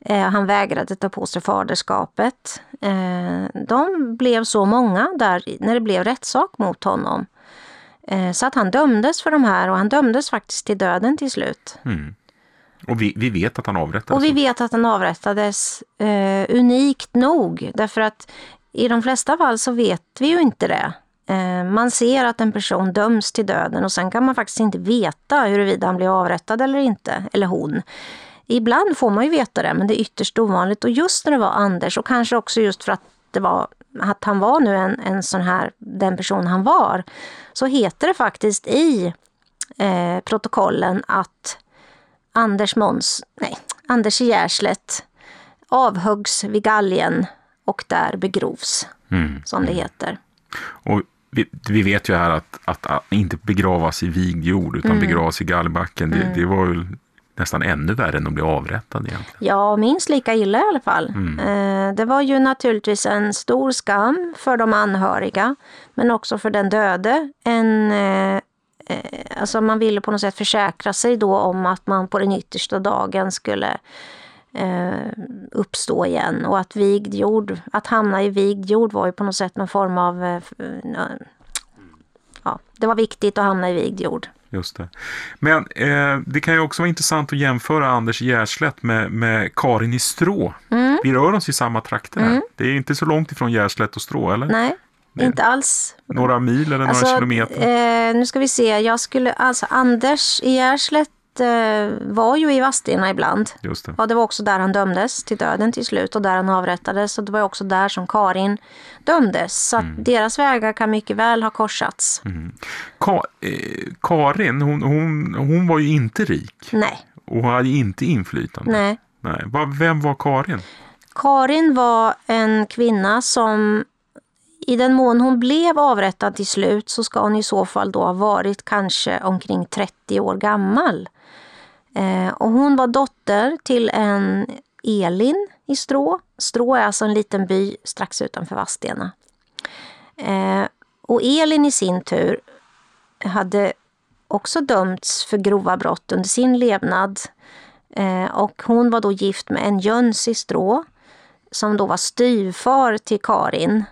S1: Eh, han vägrade ta på sig faderskapet. Eh, de blev så många där när det blev rättssak mot honom. Eh, så att han dömdes för de här och han dömdes faktiskt till döden till slut.
S4: Mm. Och vi, vi vet att han avrättades?
S1: Och vi vet att han avrättades eh, unikt nog. Därför att i de flesta fall så vet vi ju inte det. Eh, man ser att en person döms till döden och sen kan man faktiskt inte veta huruvida han blir avrättad eller inte, eller hon. Ibland får man ju veta det, men det är ytterst ovanligt. Och just när det var Anders, och kanske också just för att det var att han var nu en, en sån här, den person han var, så heter det faktiskt i eh, protokollen att Anders Måns, nej, Anders Gärslet avhuggs vid galgen och där begrovs, mm. som det heter.
S4: Och vi, vi, vet ju här att, att, att, inte begravas i vigd jord utan mm. begravas i galgbacken, det, mm. det var ju nästan ännu värre än att bli avrättad egentligen.
S1: Ja, minst lika illa i alla fall. Mm. Eh, det var ju naturligtvis en stor skam för de anhöriga, men också för den döde. En eh, eh, alltså man ville på något sätt försäkra sig då om att man på den yttersta dagen skulle eh, uppstå igen. Och att vigd jord, att hamna i vigd jord var ju på något sätt någon form av... Eh, ja, det var viktigt att hamna i vigd jord.
S4: Just det. Men eh, det kan ju också vara intressant att jämföra Anders Gärslätt med, med Karin i Strå. Mm. Vi rör oss i samma trakter här. Mm. Det är inte så långt ifrån Gärslätt och Strå, eller?
S1: Nej, inte alls.
S4: Några mil eller alltså, några kilometer?
S1: Eh, nu ska vi se. Jag skulle, alltså Anders i Gärslätt eh, var ju i Vadstena ibland.
S4: Just det.
S1: Ja, det var också där han dömdes till döden till slut och där han avrättades. Och det var också där som Karin dömdes. Så mm. deras vägar kan mycket väl ha korsats.
S4: Mm. Ka eh, Karin, hon, hon, hon var ju inte rik.
S1: Nej.
S4: Och hade inte inflytande.
S1: Nej.
S4: Nej. Vem var Karin?
S1: Karin var en kvinna som i den mån hon blev avrättad till slut så ska hon i så fall då ha varit kanske omkring 30 år gammal. Eh, och hon var dotter till en Elin i Strå. Strå är alltså en liten by strax utanför Vadstena. Eh, och Elin i sin tur hade också dömts för grova brott under sin levnad. Eh, och hon var då gift med en Jöns i Strå som då var styvfar till Karin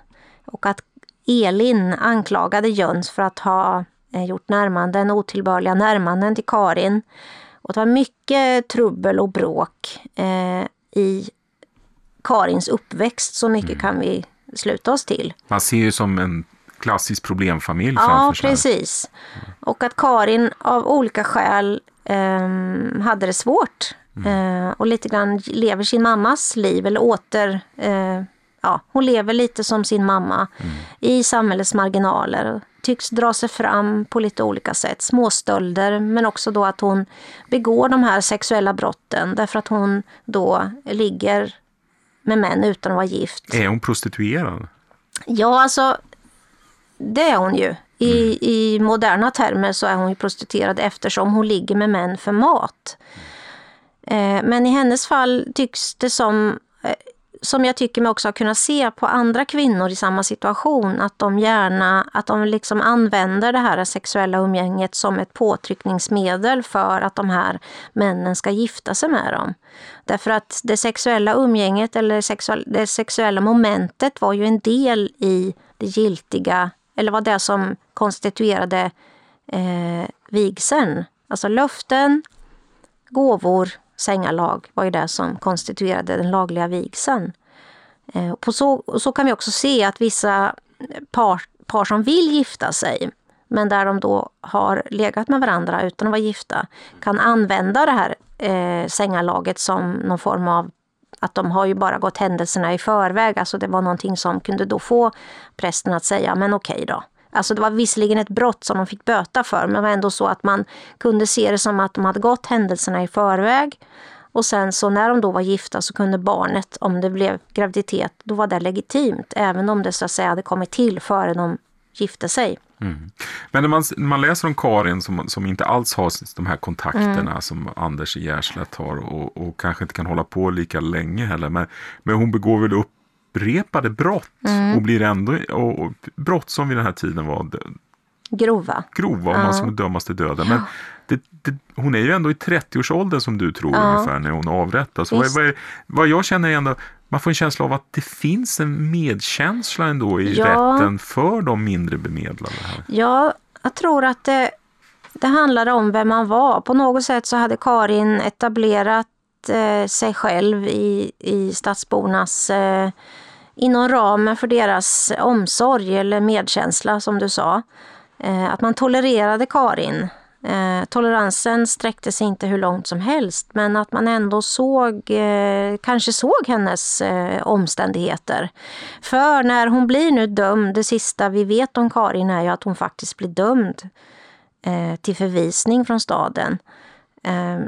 S1: och att Elin anklagade Jöns för att ha eh, gjort närmanden, otillbörliga närmanden till Karin. Och det var mycket trubbel och bråk eh, i Karins uppväxt, så mycket mm. kan vi sluta oss till.
S4: Man ser ju som en klassisk problemfamilj
S1: ja, framför sig. Ja, precis. Och att Karin av olika skäl eh, hade det svårt. Mm. Eh, och lite grann lever sin mammas liv, eller åter eh, ja, hon lever lite som sin mamma mm. i samhällets marginaler. Tycks dra sig fram på lite olika sätt. Småstölder men också då att hon begår de här sexuella brotten därför att hon då ligger med män utan att vara gift.
S4: Är hon prostituerad?
S1: Ja, alltså det är hon ju. I, mm. I moderna termer så är hon ju prostituerad eftersom hon ligger med män för mat. Eh, men i hennes fall tycks det som, som jag tycker mig också ha kunnat se på andra kvinnor i samma situation, att de gärna att de liksom använder det här sexuella umgänget som ett påtryckningsmedel för att de här männen ska gifta sig med dem. Därför att det sexuella umgänget eller sexuell, det sexuella momentet var ju en del i det giltiga, eller var det som konstituerade eh, vigseln. Alltså löften, gåvor, sängalag var ju det som konstituerade den lagliga vigseln. Eh, på så, så kan vi också se att vissa par, par som vill gifta sig men där de då har legat med varandra utan att vara gifta kan använda det här eh, sängalaget som någon form av att de har ju bara gått händelserna i förväg. Alltså det var någonting som kunde då få prästen att säga, men okej då. Alltså det var visserligen ett brott som de fick böta för, men det var ändå så att man kunde se det som att de hade gått händelserna i förväg. Och sen så när de då var gifta så kunde barnet, om det blev graviditet, då var det legitimt. Även om det så att säga hade kommit till före de gifte sig.
S4: Mm. Men när man, när man läser om Karin som, som inte alls har de här kontakterna mm. som Anders i Gärslätt har och, och, kanske inte kan hålla på lika länge heller. Men, men hon begår väl upprepade brott mm. och blir ändå, och, och, brott som vid den här tiden var
S1: grova.
S4: Grova om ja. man ska dömas till döden. Men det, det, hon är ju ändå i 30-årsåldern som du tror ja. ungefär när hon avrättas. Vad, vad, vad, jag känner är ändå, man får en känsla av att det finns en medkänsla ändå i ja. rätten för de mindre bemedlade. Här.
S1: Ja, jag tror att det, det handlade om vem man var. På något sätt så hade Karin etablerat eh, sig själv i, i stadsbornas eh, inom ramen för deras omsorg eller medkänsla som du sa. Eh, att man tolererade Karin. Eh, toleransen sträckte sig inte hur långt som helst men att man ändå såg, eh, kanske såg hennes omständigheter. För när hon blir nu dömd, det sista vi vet om Karin är ju att hon faktiskt blir dömd till förvisning från staden.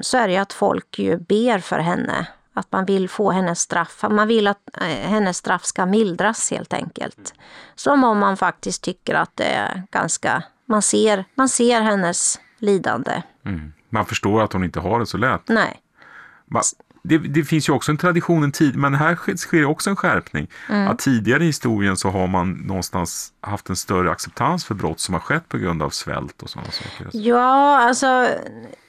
S1: Så är det ju att folk ju ber för henne att man vill få hennes straff, man vill att eh, hennes straff ska mildras helt enkelt. Som om man faktiskt tycker att det är ganska, man ser, man ser hennes lidande.
S4: Mm. Man förstår att hon inte har det så lätt.
S1: Nej.
S4: Det, det, finns ju också en tradition, en tid, men här sker också en skärpning. Mm. Att tidigare i historien så har man någonstans haft en större acceptans för brott som har skett på grund av svält och sådana saker.
S1: Ja, alltså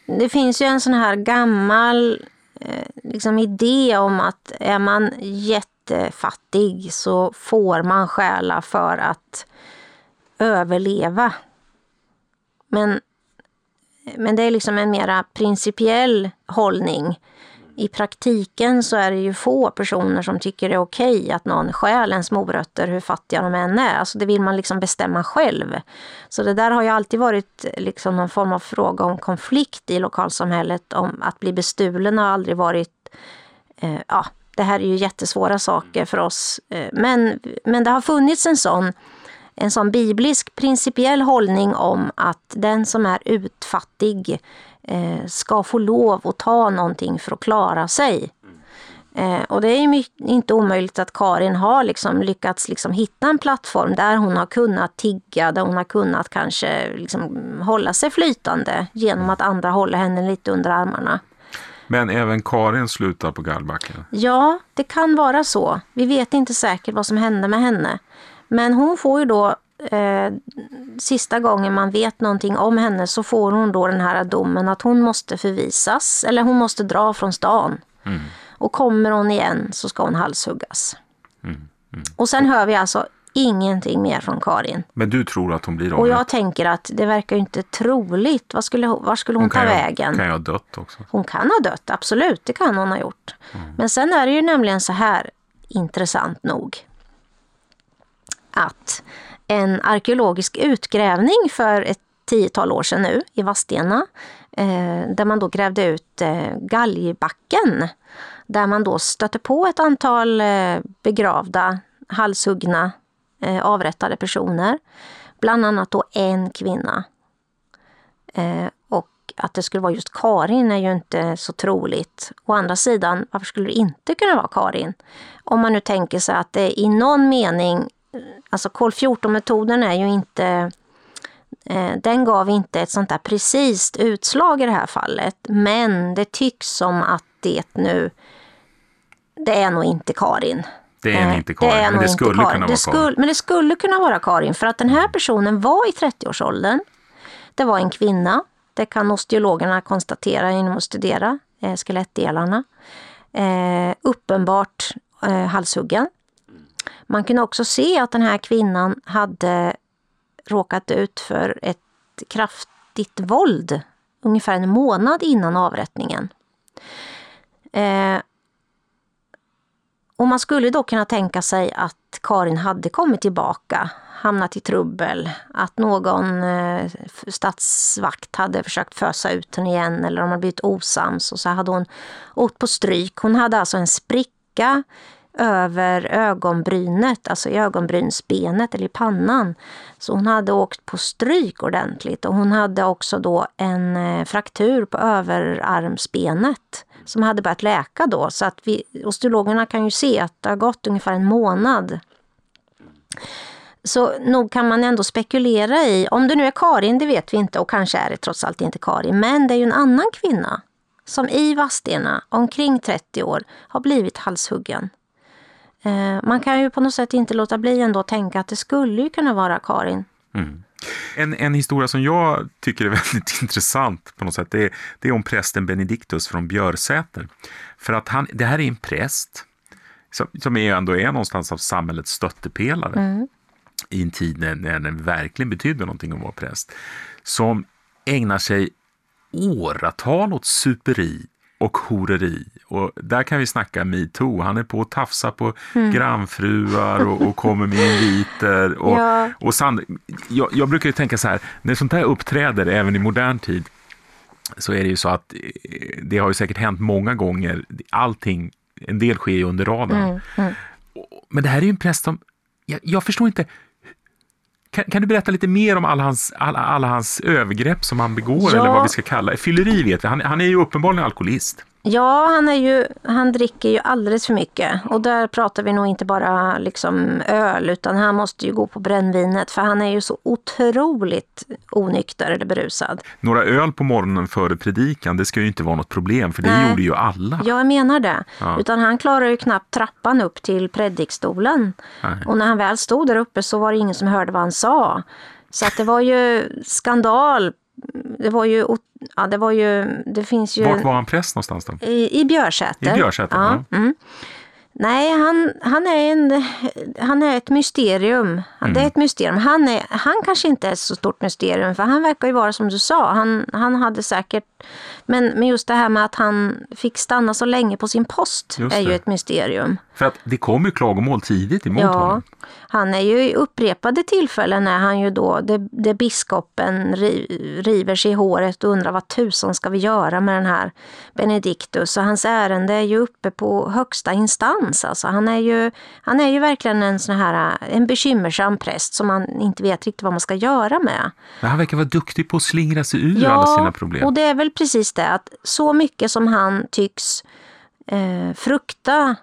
S1: det finns ju en sån här gammal Eh, liksom idé om att är man jättefattig så får man stjäla för att överleva. Men, men det är liksom en mera principiell hållning i praktiken så är det ju få personer som tycker det är okej okay att någon stjäl ens morötter, hur fattiga de än är. Alltså det vill man liksom bestämma själv. Så det där har ju alltid varit liksom någon form av fråga om konflikt i lokalsamhället. Om att bli bestulen har aldrig varit, eh, ja, det här är ju jättesvåra saker för oss. Eh, men, men det har funnits en sån en sån biblisk principiell hållning om att den som är utfattig ska få lov att ta någonting för att klara sig. Eh, och det är ju inte omöjligt att Karin har liksom lyckats liksom hitta en plattform där hon har kunnat tigga, där hon har kunnat kanske liksom hålla sig flytande genom att andra håller henne lite under armarna.
S4: Men även Karin slutar på Gallbacken?
S1: Ja, det kan vara så. Vi vet inte säkert vad som hände med henne. Men hon får ju då eh, sista gången man vet någonting om henne så får hon då den här domen att hon måste förvisas eller hon måste dra från stan. Mm. Och kommer hon igen så ska hon halshuggas. Mm. Mm. Och sen hör vi alltså ingenting mer från Karin.
S4: Men du tror att hon blir
S1: avrättad? Och jag tänker att det verkar ju inte troligt. Vad skulle, var skulle hon, hon ta vägen?
S4: Hon kan ju ha dött också.
S1: Hon kan ha dött, absolut. Det kan hon ha gjort. Mm. Men sen är det ju nämligen så här, intressant nog, att en arkeologisk utgrävning för ett tiotal år sedan nu i Vadstena. Eh, där man då grävde ut eh, galgbacken. Där man då stötte på ett antal eh, begravda, halshuggna, eh, avrättade personer. Bland annat då en kvinna. Eh, och att det skulle vara just Karin är ju inte så troligt. Å andra sidan, varför skulle det inte kunna vara Karin? Om man nu tänker sig att det i någon mening, alltså kol 14-metoden är ju inte eh, den gav inte ett sånt där precis utslag i det här fallet. Men det tycks som att det nu, det är nog inte Karin.
S4: Det är inte Karin,
S1: det är
S4: men det skulle
S1: Karin.
S4: kunna vara
S1: skulle,
S4: Karin.
S1: Men det skulle kunna vara Karin för att den här personen var i 30-årsåldern. Det var en kvinna. Det kan osteologerna konstatera genom att studera eh, skelettdelarna. Eh, uppenbart eh, halshuggen. Man kunde också se att den här kvinnan hade råkat ut för ett kraftigt våld ungefär en månad innan avrättningen. Eh, och man skulle då kunna tänka sig att Karin hade kommit tillbaka, hamnat i trubbel, att någon eh, statsvakt hade försökt fösa ut henne igen eller de hade blivit osams och så hade hon åkt på stryk. Hon hade alltså en spricka över ögonbrynet, alltså i ögonbrynsbenet eller i pannan. Så hon hade åkt på stryk ordentligt och hon hade också då en eh, fraktur på överarmsbenet som hade börjat läka då. Så att vi, osteologerna kan ju se att det har gått ungefär en månad. Så nog kan man ändå spekulera i, om det nu är Karin, det vet vi inte och kanske är det trots allt inte Karin, men det är ju en annan kvinna som i Vadstena, omkring 30 år, har blivit halshuggen. Eh, Man kan ju på något sätt inte låta bli ändå att tänka att det skulle ju kunna vara Karin.
S4: En, en historia som jag tycker är väldigt intressant på något sätt, det är, det är om prästen Benediktus från Björsäter. För att han, det här är en präst som, som är ändå är någonstans av samhällets stöttepelare i en tid när, när det verkligen betydde någonting att vara präst. Som ägnar sig åratal åt superi och horeri. Och där kan vi snacka metoo. Han är på att tafsa på grannfruar och, och kommer med inviter. Och,
S1: Ja.
S4: och sand, jag, jag brukar ju tänka så här, när sånt här uppträder även i modern tid så är det ju så att eh, det har ju säkert hänt många gånger. Allting, en del sker ju under radarn. Och- Men det här är ju en präst som, jag, jag förstår inte, kan, kan du berätta lite mer om alla hans, alla, alla hans övergrepp som han begår,
S1: Ja.
S4: eller vad vi ska kalla det? Fylleri vet vi, han, han är ju uppenbarligen alkoholist.
S1: Ja, han, är ju, han dricker ju alldeles för mycket. Och där pratar vi nog inte bara liksom öl, utan han måste ju gå på brännvinet. För han är ju så otroligt onykter eller berusad.
S4: Några öl på morgonen före predikan, det ska ju inte vara något problem, för det
S1: Nej.
S4: gjorde ju alla.
S1: Jag menar det.
S4: Ja.
S1: Utan han klarar ju knappt trappan upp till predikstolen.
S4: Nej.
S1: Och när han väl stod där uppe så var det ingen som hörde vad han sa. Så att det var ju skandal. Det var ju, ja det var ju, det finns ju...
S4: Vart var han präst någonstans då?
S1: I, i Björsäter.
S4: I Björsäter, ja.
S1: Mm. Nej, han, han, är en, han är ett mysterium.
S4: Mm.
S1: Det är ett mysterium. Han, är, han kanske inte är ett så stort mysterium, för han verkar ju vara som du sa. Han, han hade säkert... Men, men just det här med att han fick stanna så länge på sin post
S4: Just
S1: är ju
S4: det.
S1: ett mysterium.
S4: För att det kom ju klagomål tidigt emot
S1: Ja,
S4: honom.
S1: Han är ju i upprepade tillfällen när han ju då, det, det biskopen ri, river sig i håret och undrar vad tusan ska vi göra med den här Benediktus. Och hans ärende är ju uppe på högsta instans. Alltså han, är ju, han är ju verkligen en sån här en bekymmersam präst som man inte vet riktigt vad man ska göra med.
S4: Men han verkar vara duktig på att slingra sig ur alla sina problem.
S1: och det är väl precis det att så mycket som han tycks eh, frukta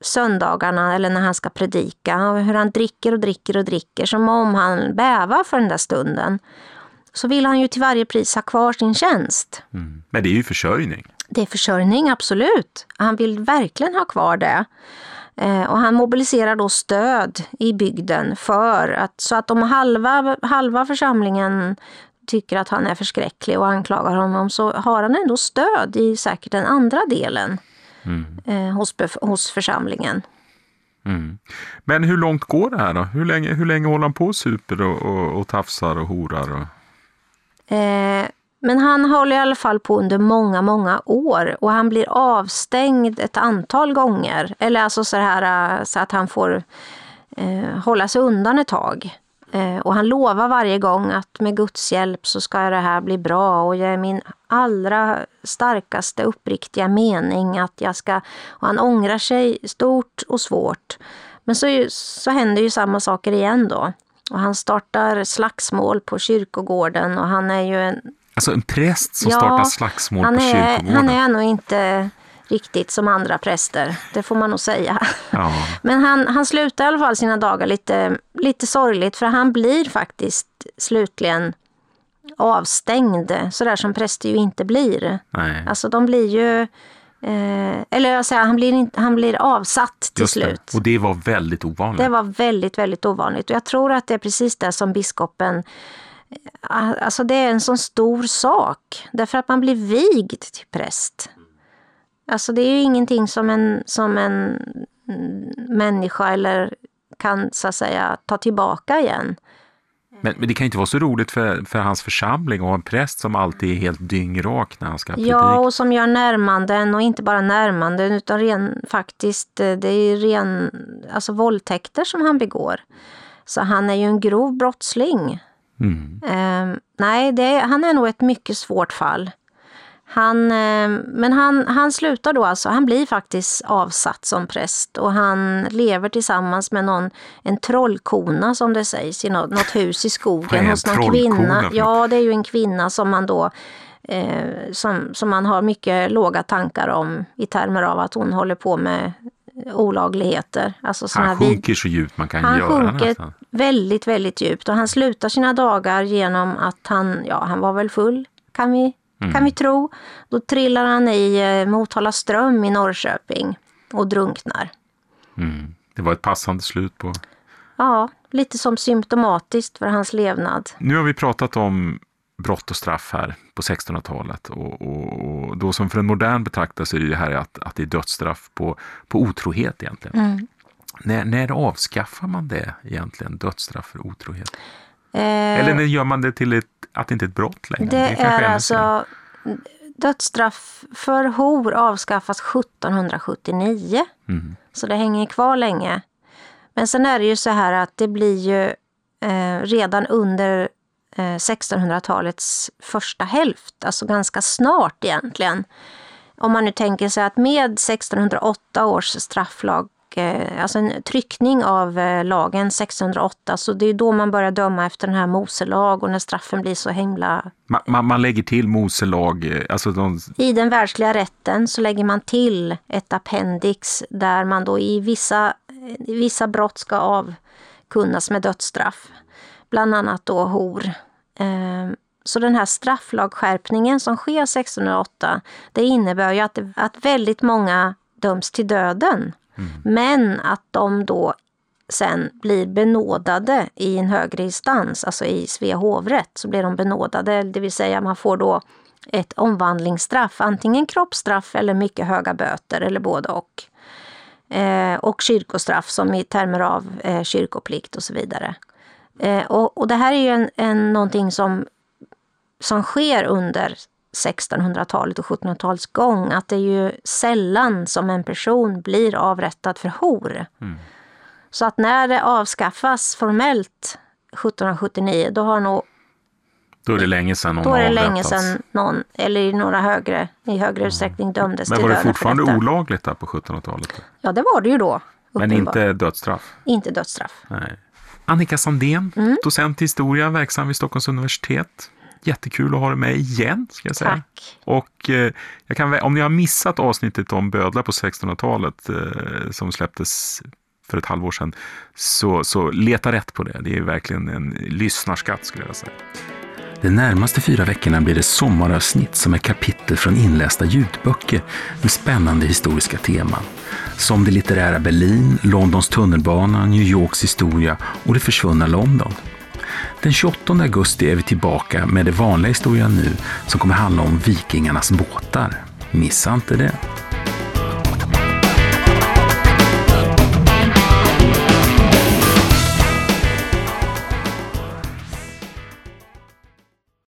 S1: söndagarna eller när han ska predika och hur han dricker och dricker och dricker som om han bävar för den där stunden. Så vill han ju till varje pris ha kvar sin tjänst.
S4: Mm. Men det är ju försörjning.
S1: Det är försörjning, absolut. Han vill verkligen ha kvar det. Eh, och han mobiliserar då stöd i bygden för att, så att om halva, halva församlingen tycker att han är förskräcklig och anklagar honom så har han ändå stöd i säkert den andra delen eh, hos, hos församlingen.
S4: Mm. Men hur långt går det här då? Hur länge, hur länge håller han på och super och, och, och tafsar och horar? Och...
S1: Eh, men han håller i alla fall på under många, många år och han blir avstängd ett antal gånger. Eller alltså så, här, eh, så att han får eh, hålla sig undan ett tag. Eh, och han lovar varje gång att med Guds hjälp så ska det här bli bra och jag är min allra starkaste uppriktiga mening att jag ska... Och han ångrar sig stort och svårt. Men så, så händer ju samma saker igen då. Och han startar slagsmål på kyrkogården och han är ju en
S4: Alltså en präst som ja, startar slagsmål
S1: på
S4: är, kyrkogården.
S1: Han är nog inte riktigt som andra präster, det får man nog säga. Ja. Men han, han slutar i alla fall sina dagar lite, lite sorgligt för han blir faktiskt slutligen avstängd, sådär som präster ju inte blir. Nej. Alltså de blir ju, eh, eller jag säger, han blir, han blir avsatt till slut.
S4: Och det var väldigt ovanligt.
S1: Det var väldigt, väldigt ovanligt. Och jag tror att det är precis det som biskopen eh, Alltså det är en sån stor sak, därför att man blir vigd till präst. Alltså det är ju ingenting som en, som en människa eller kan så att säga ta tillbaka igen.
S4: Men, men, det kan inte vara så roligt för, för hans församling och en präst som alltid är helt dyngrak när han ska predika.
S1: Ja, och som gör närmanden och inte bara närmanden utan ren, faktiskt eh, det är ren, alltså våldtäkter som han begår. Så han är ju en grov brottsling. Mm. Eh, nej, det, han är nog ett mycket svårt fall. Han, eh, men han, han slutar då alltså, han blir faktiskt avsatt som präst och han lever tillsammans med någon, en trollkona som det sägs i något, något hus i skogen hos någon kvinna. Ja, det är ju en kvinna som man då eh, som, som man har mycket låga tankar om i termer av att hon håller på med olagligheter.
S4: Alltså han sjunker så djupt man kan han göra
S1: Han sjunker nästan. väldigt, väldigt djupt och han slutar sina dagar genom att han, ja han var väl full, kan vi mm. kan vi tro. Då trillar han i eh, Motala ström i Norrköping och drunknar.
S4: Mm. Det var ett passande slut på...
S1: Ja, lite som symptomatiskt för hans levnad.
S4: Nu har vi pratat om brott och straff här på 1600-talet och, och, och, då som för en modern betraktare så är det det här att, att det är dödsstraff på, på otrohet egentligen. Mm. När, när avskaffar man det egentligen, dödsstraff för otrohet? Eh, Eller när gör man det till ett att det inte är ett brott längre.
S1: Det, det är alltså dödsstraff för hor avskaffas 1779. Mm. Så det hänger kvar länge. Men sen är det ju så här att det blir ju eh, redan under eh, 1600-talets första hälft, alltså ganska snart egentligen. Om man nu tänker sig att med 1608 års strafflag Eh, alltså en tryckning av eh, lagen 1608. Så det är då man börjar döma efter den här Moselag och när straffen blir så himla...
S4: Man, man, man lägger till Moselag? Eh, alltså de...
S1: I den världsliga rätten så lägger man till ett appendix där man då i vissa, vissa brott ska avkunnas med dödsstraff. Bland annat då hor. Så den här strafflagskärpningen som sker 1608, det innebär ju att, att väldigt många döms till döden. Mm. Men att de då sen blir benådade i en högre instans, alltså i Svea hovrätt, så blir de benådade, det vill säga man får då ett omvandlingsstraff, antingen kroppsstraff eller mycket höga böter eller både och. Eh, och kyrkostraff som i termer av eh, kyrkoplikt och så vidare. Eh, och, och, det här är ju en, en, någonting som, som sker under 1600-talet och 1700-talets gång att det är ju sällan som en person blir avrättad för hor. Mm. Så att när det avskaffas formellt 1779 då har nog
S4: då är det länge sedan någon
S1: Då är det länge sedan någon, eller i några högre, i högre mm. utsträckning dömdes
S4: Men var det fortfarande olagligt där på 1700-talet?
S1: Ja, det var det ju då.
S4: Men inte dödsstraff?
S1: Inte dödsstraff. Nej.
S4: Annika Sandén, mm. docent i historia, verksam vid Stockholms universitet. Jättekul att ha dig med igen, ska jag säga.
S1: Tack.
S4: Och eh, jag kan, om ni har missat avsnittet om bödlar på 1600-talet eh, som släpptes för ett halvår sedan, så, så leta rätt på det. Det är verkligen en lyssnarskatt skulle jag säga.
S3: De närmaste fyra veckorna blir det sommaravsnitt som är kapitel från inlästa ljudböcker med spännande historiska teman. Som det litterära Berlin, Londons tunnelbana, New Yorks historia och det försvunna London. Den 28 augusti är vi tillbaka med det vanliga Historia nu som kommer handla om vikingarnas båtar. Missa inte det!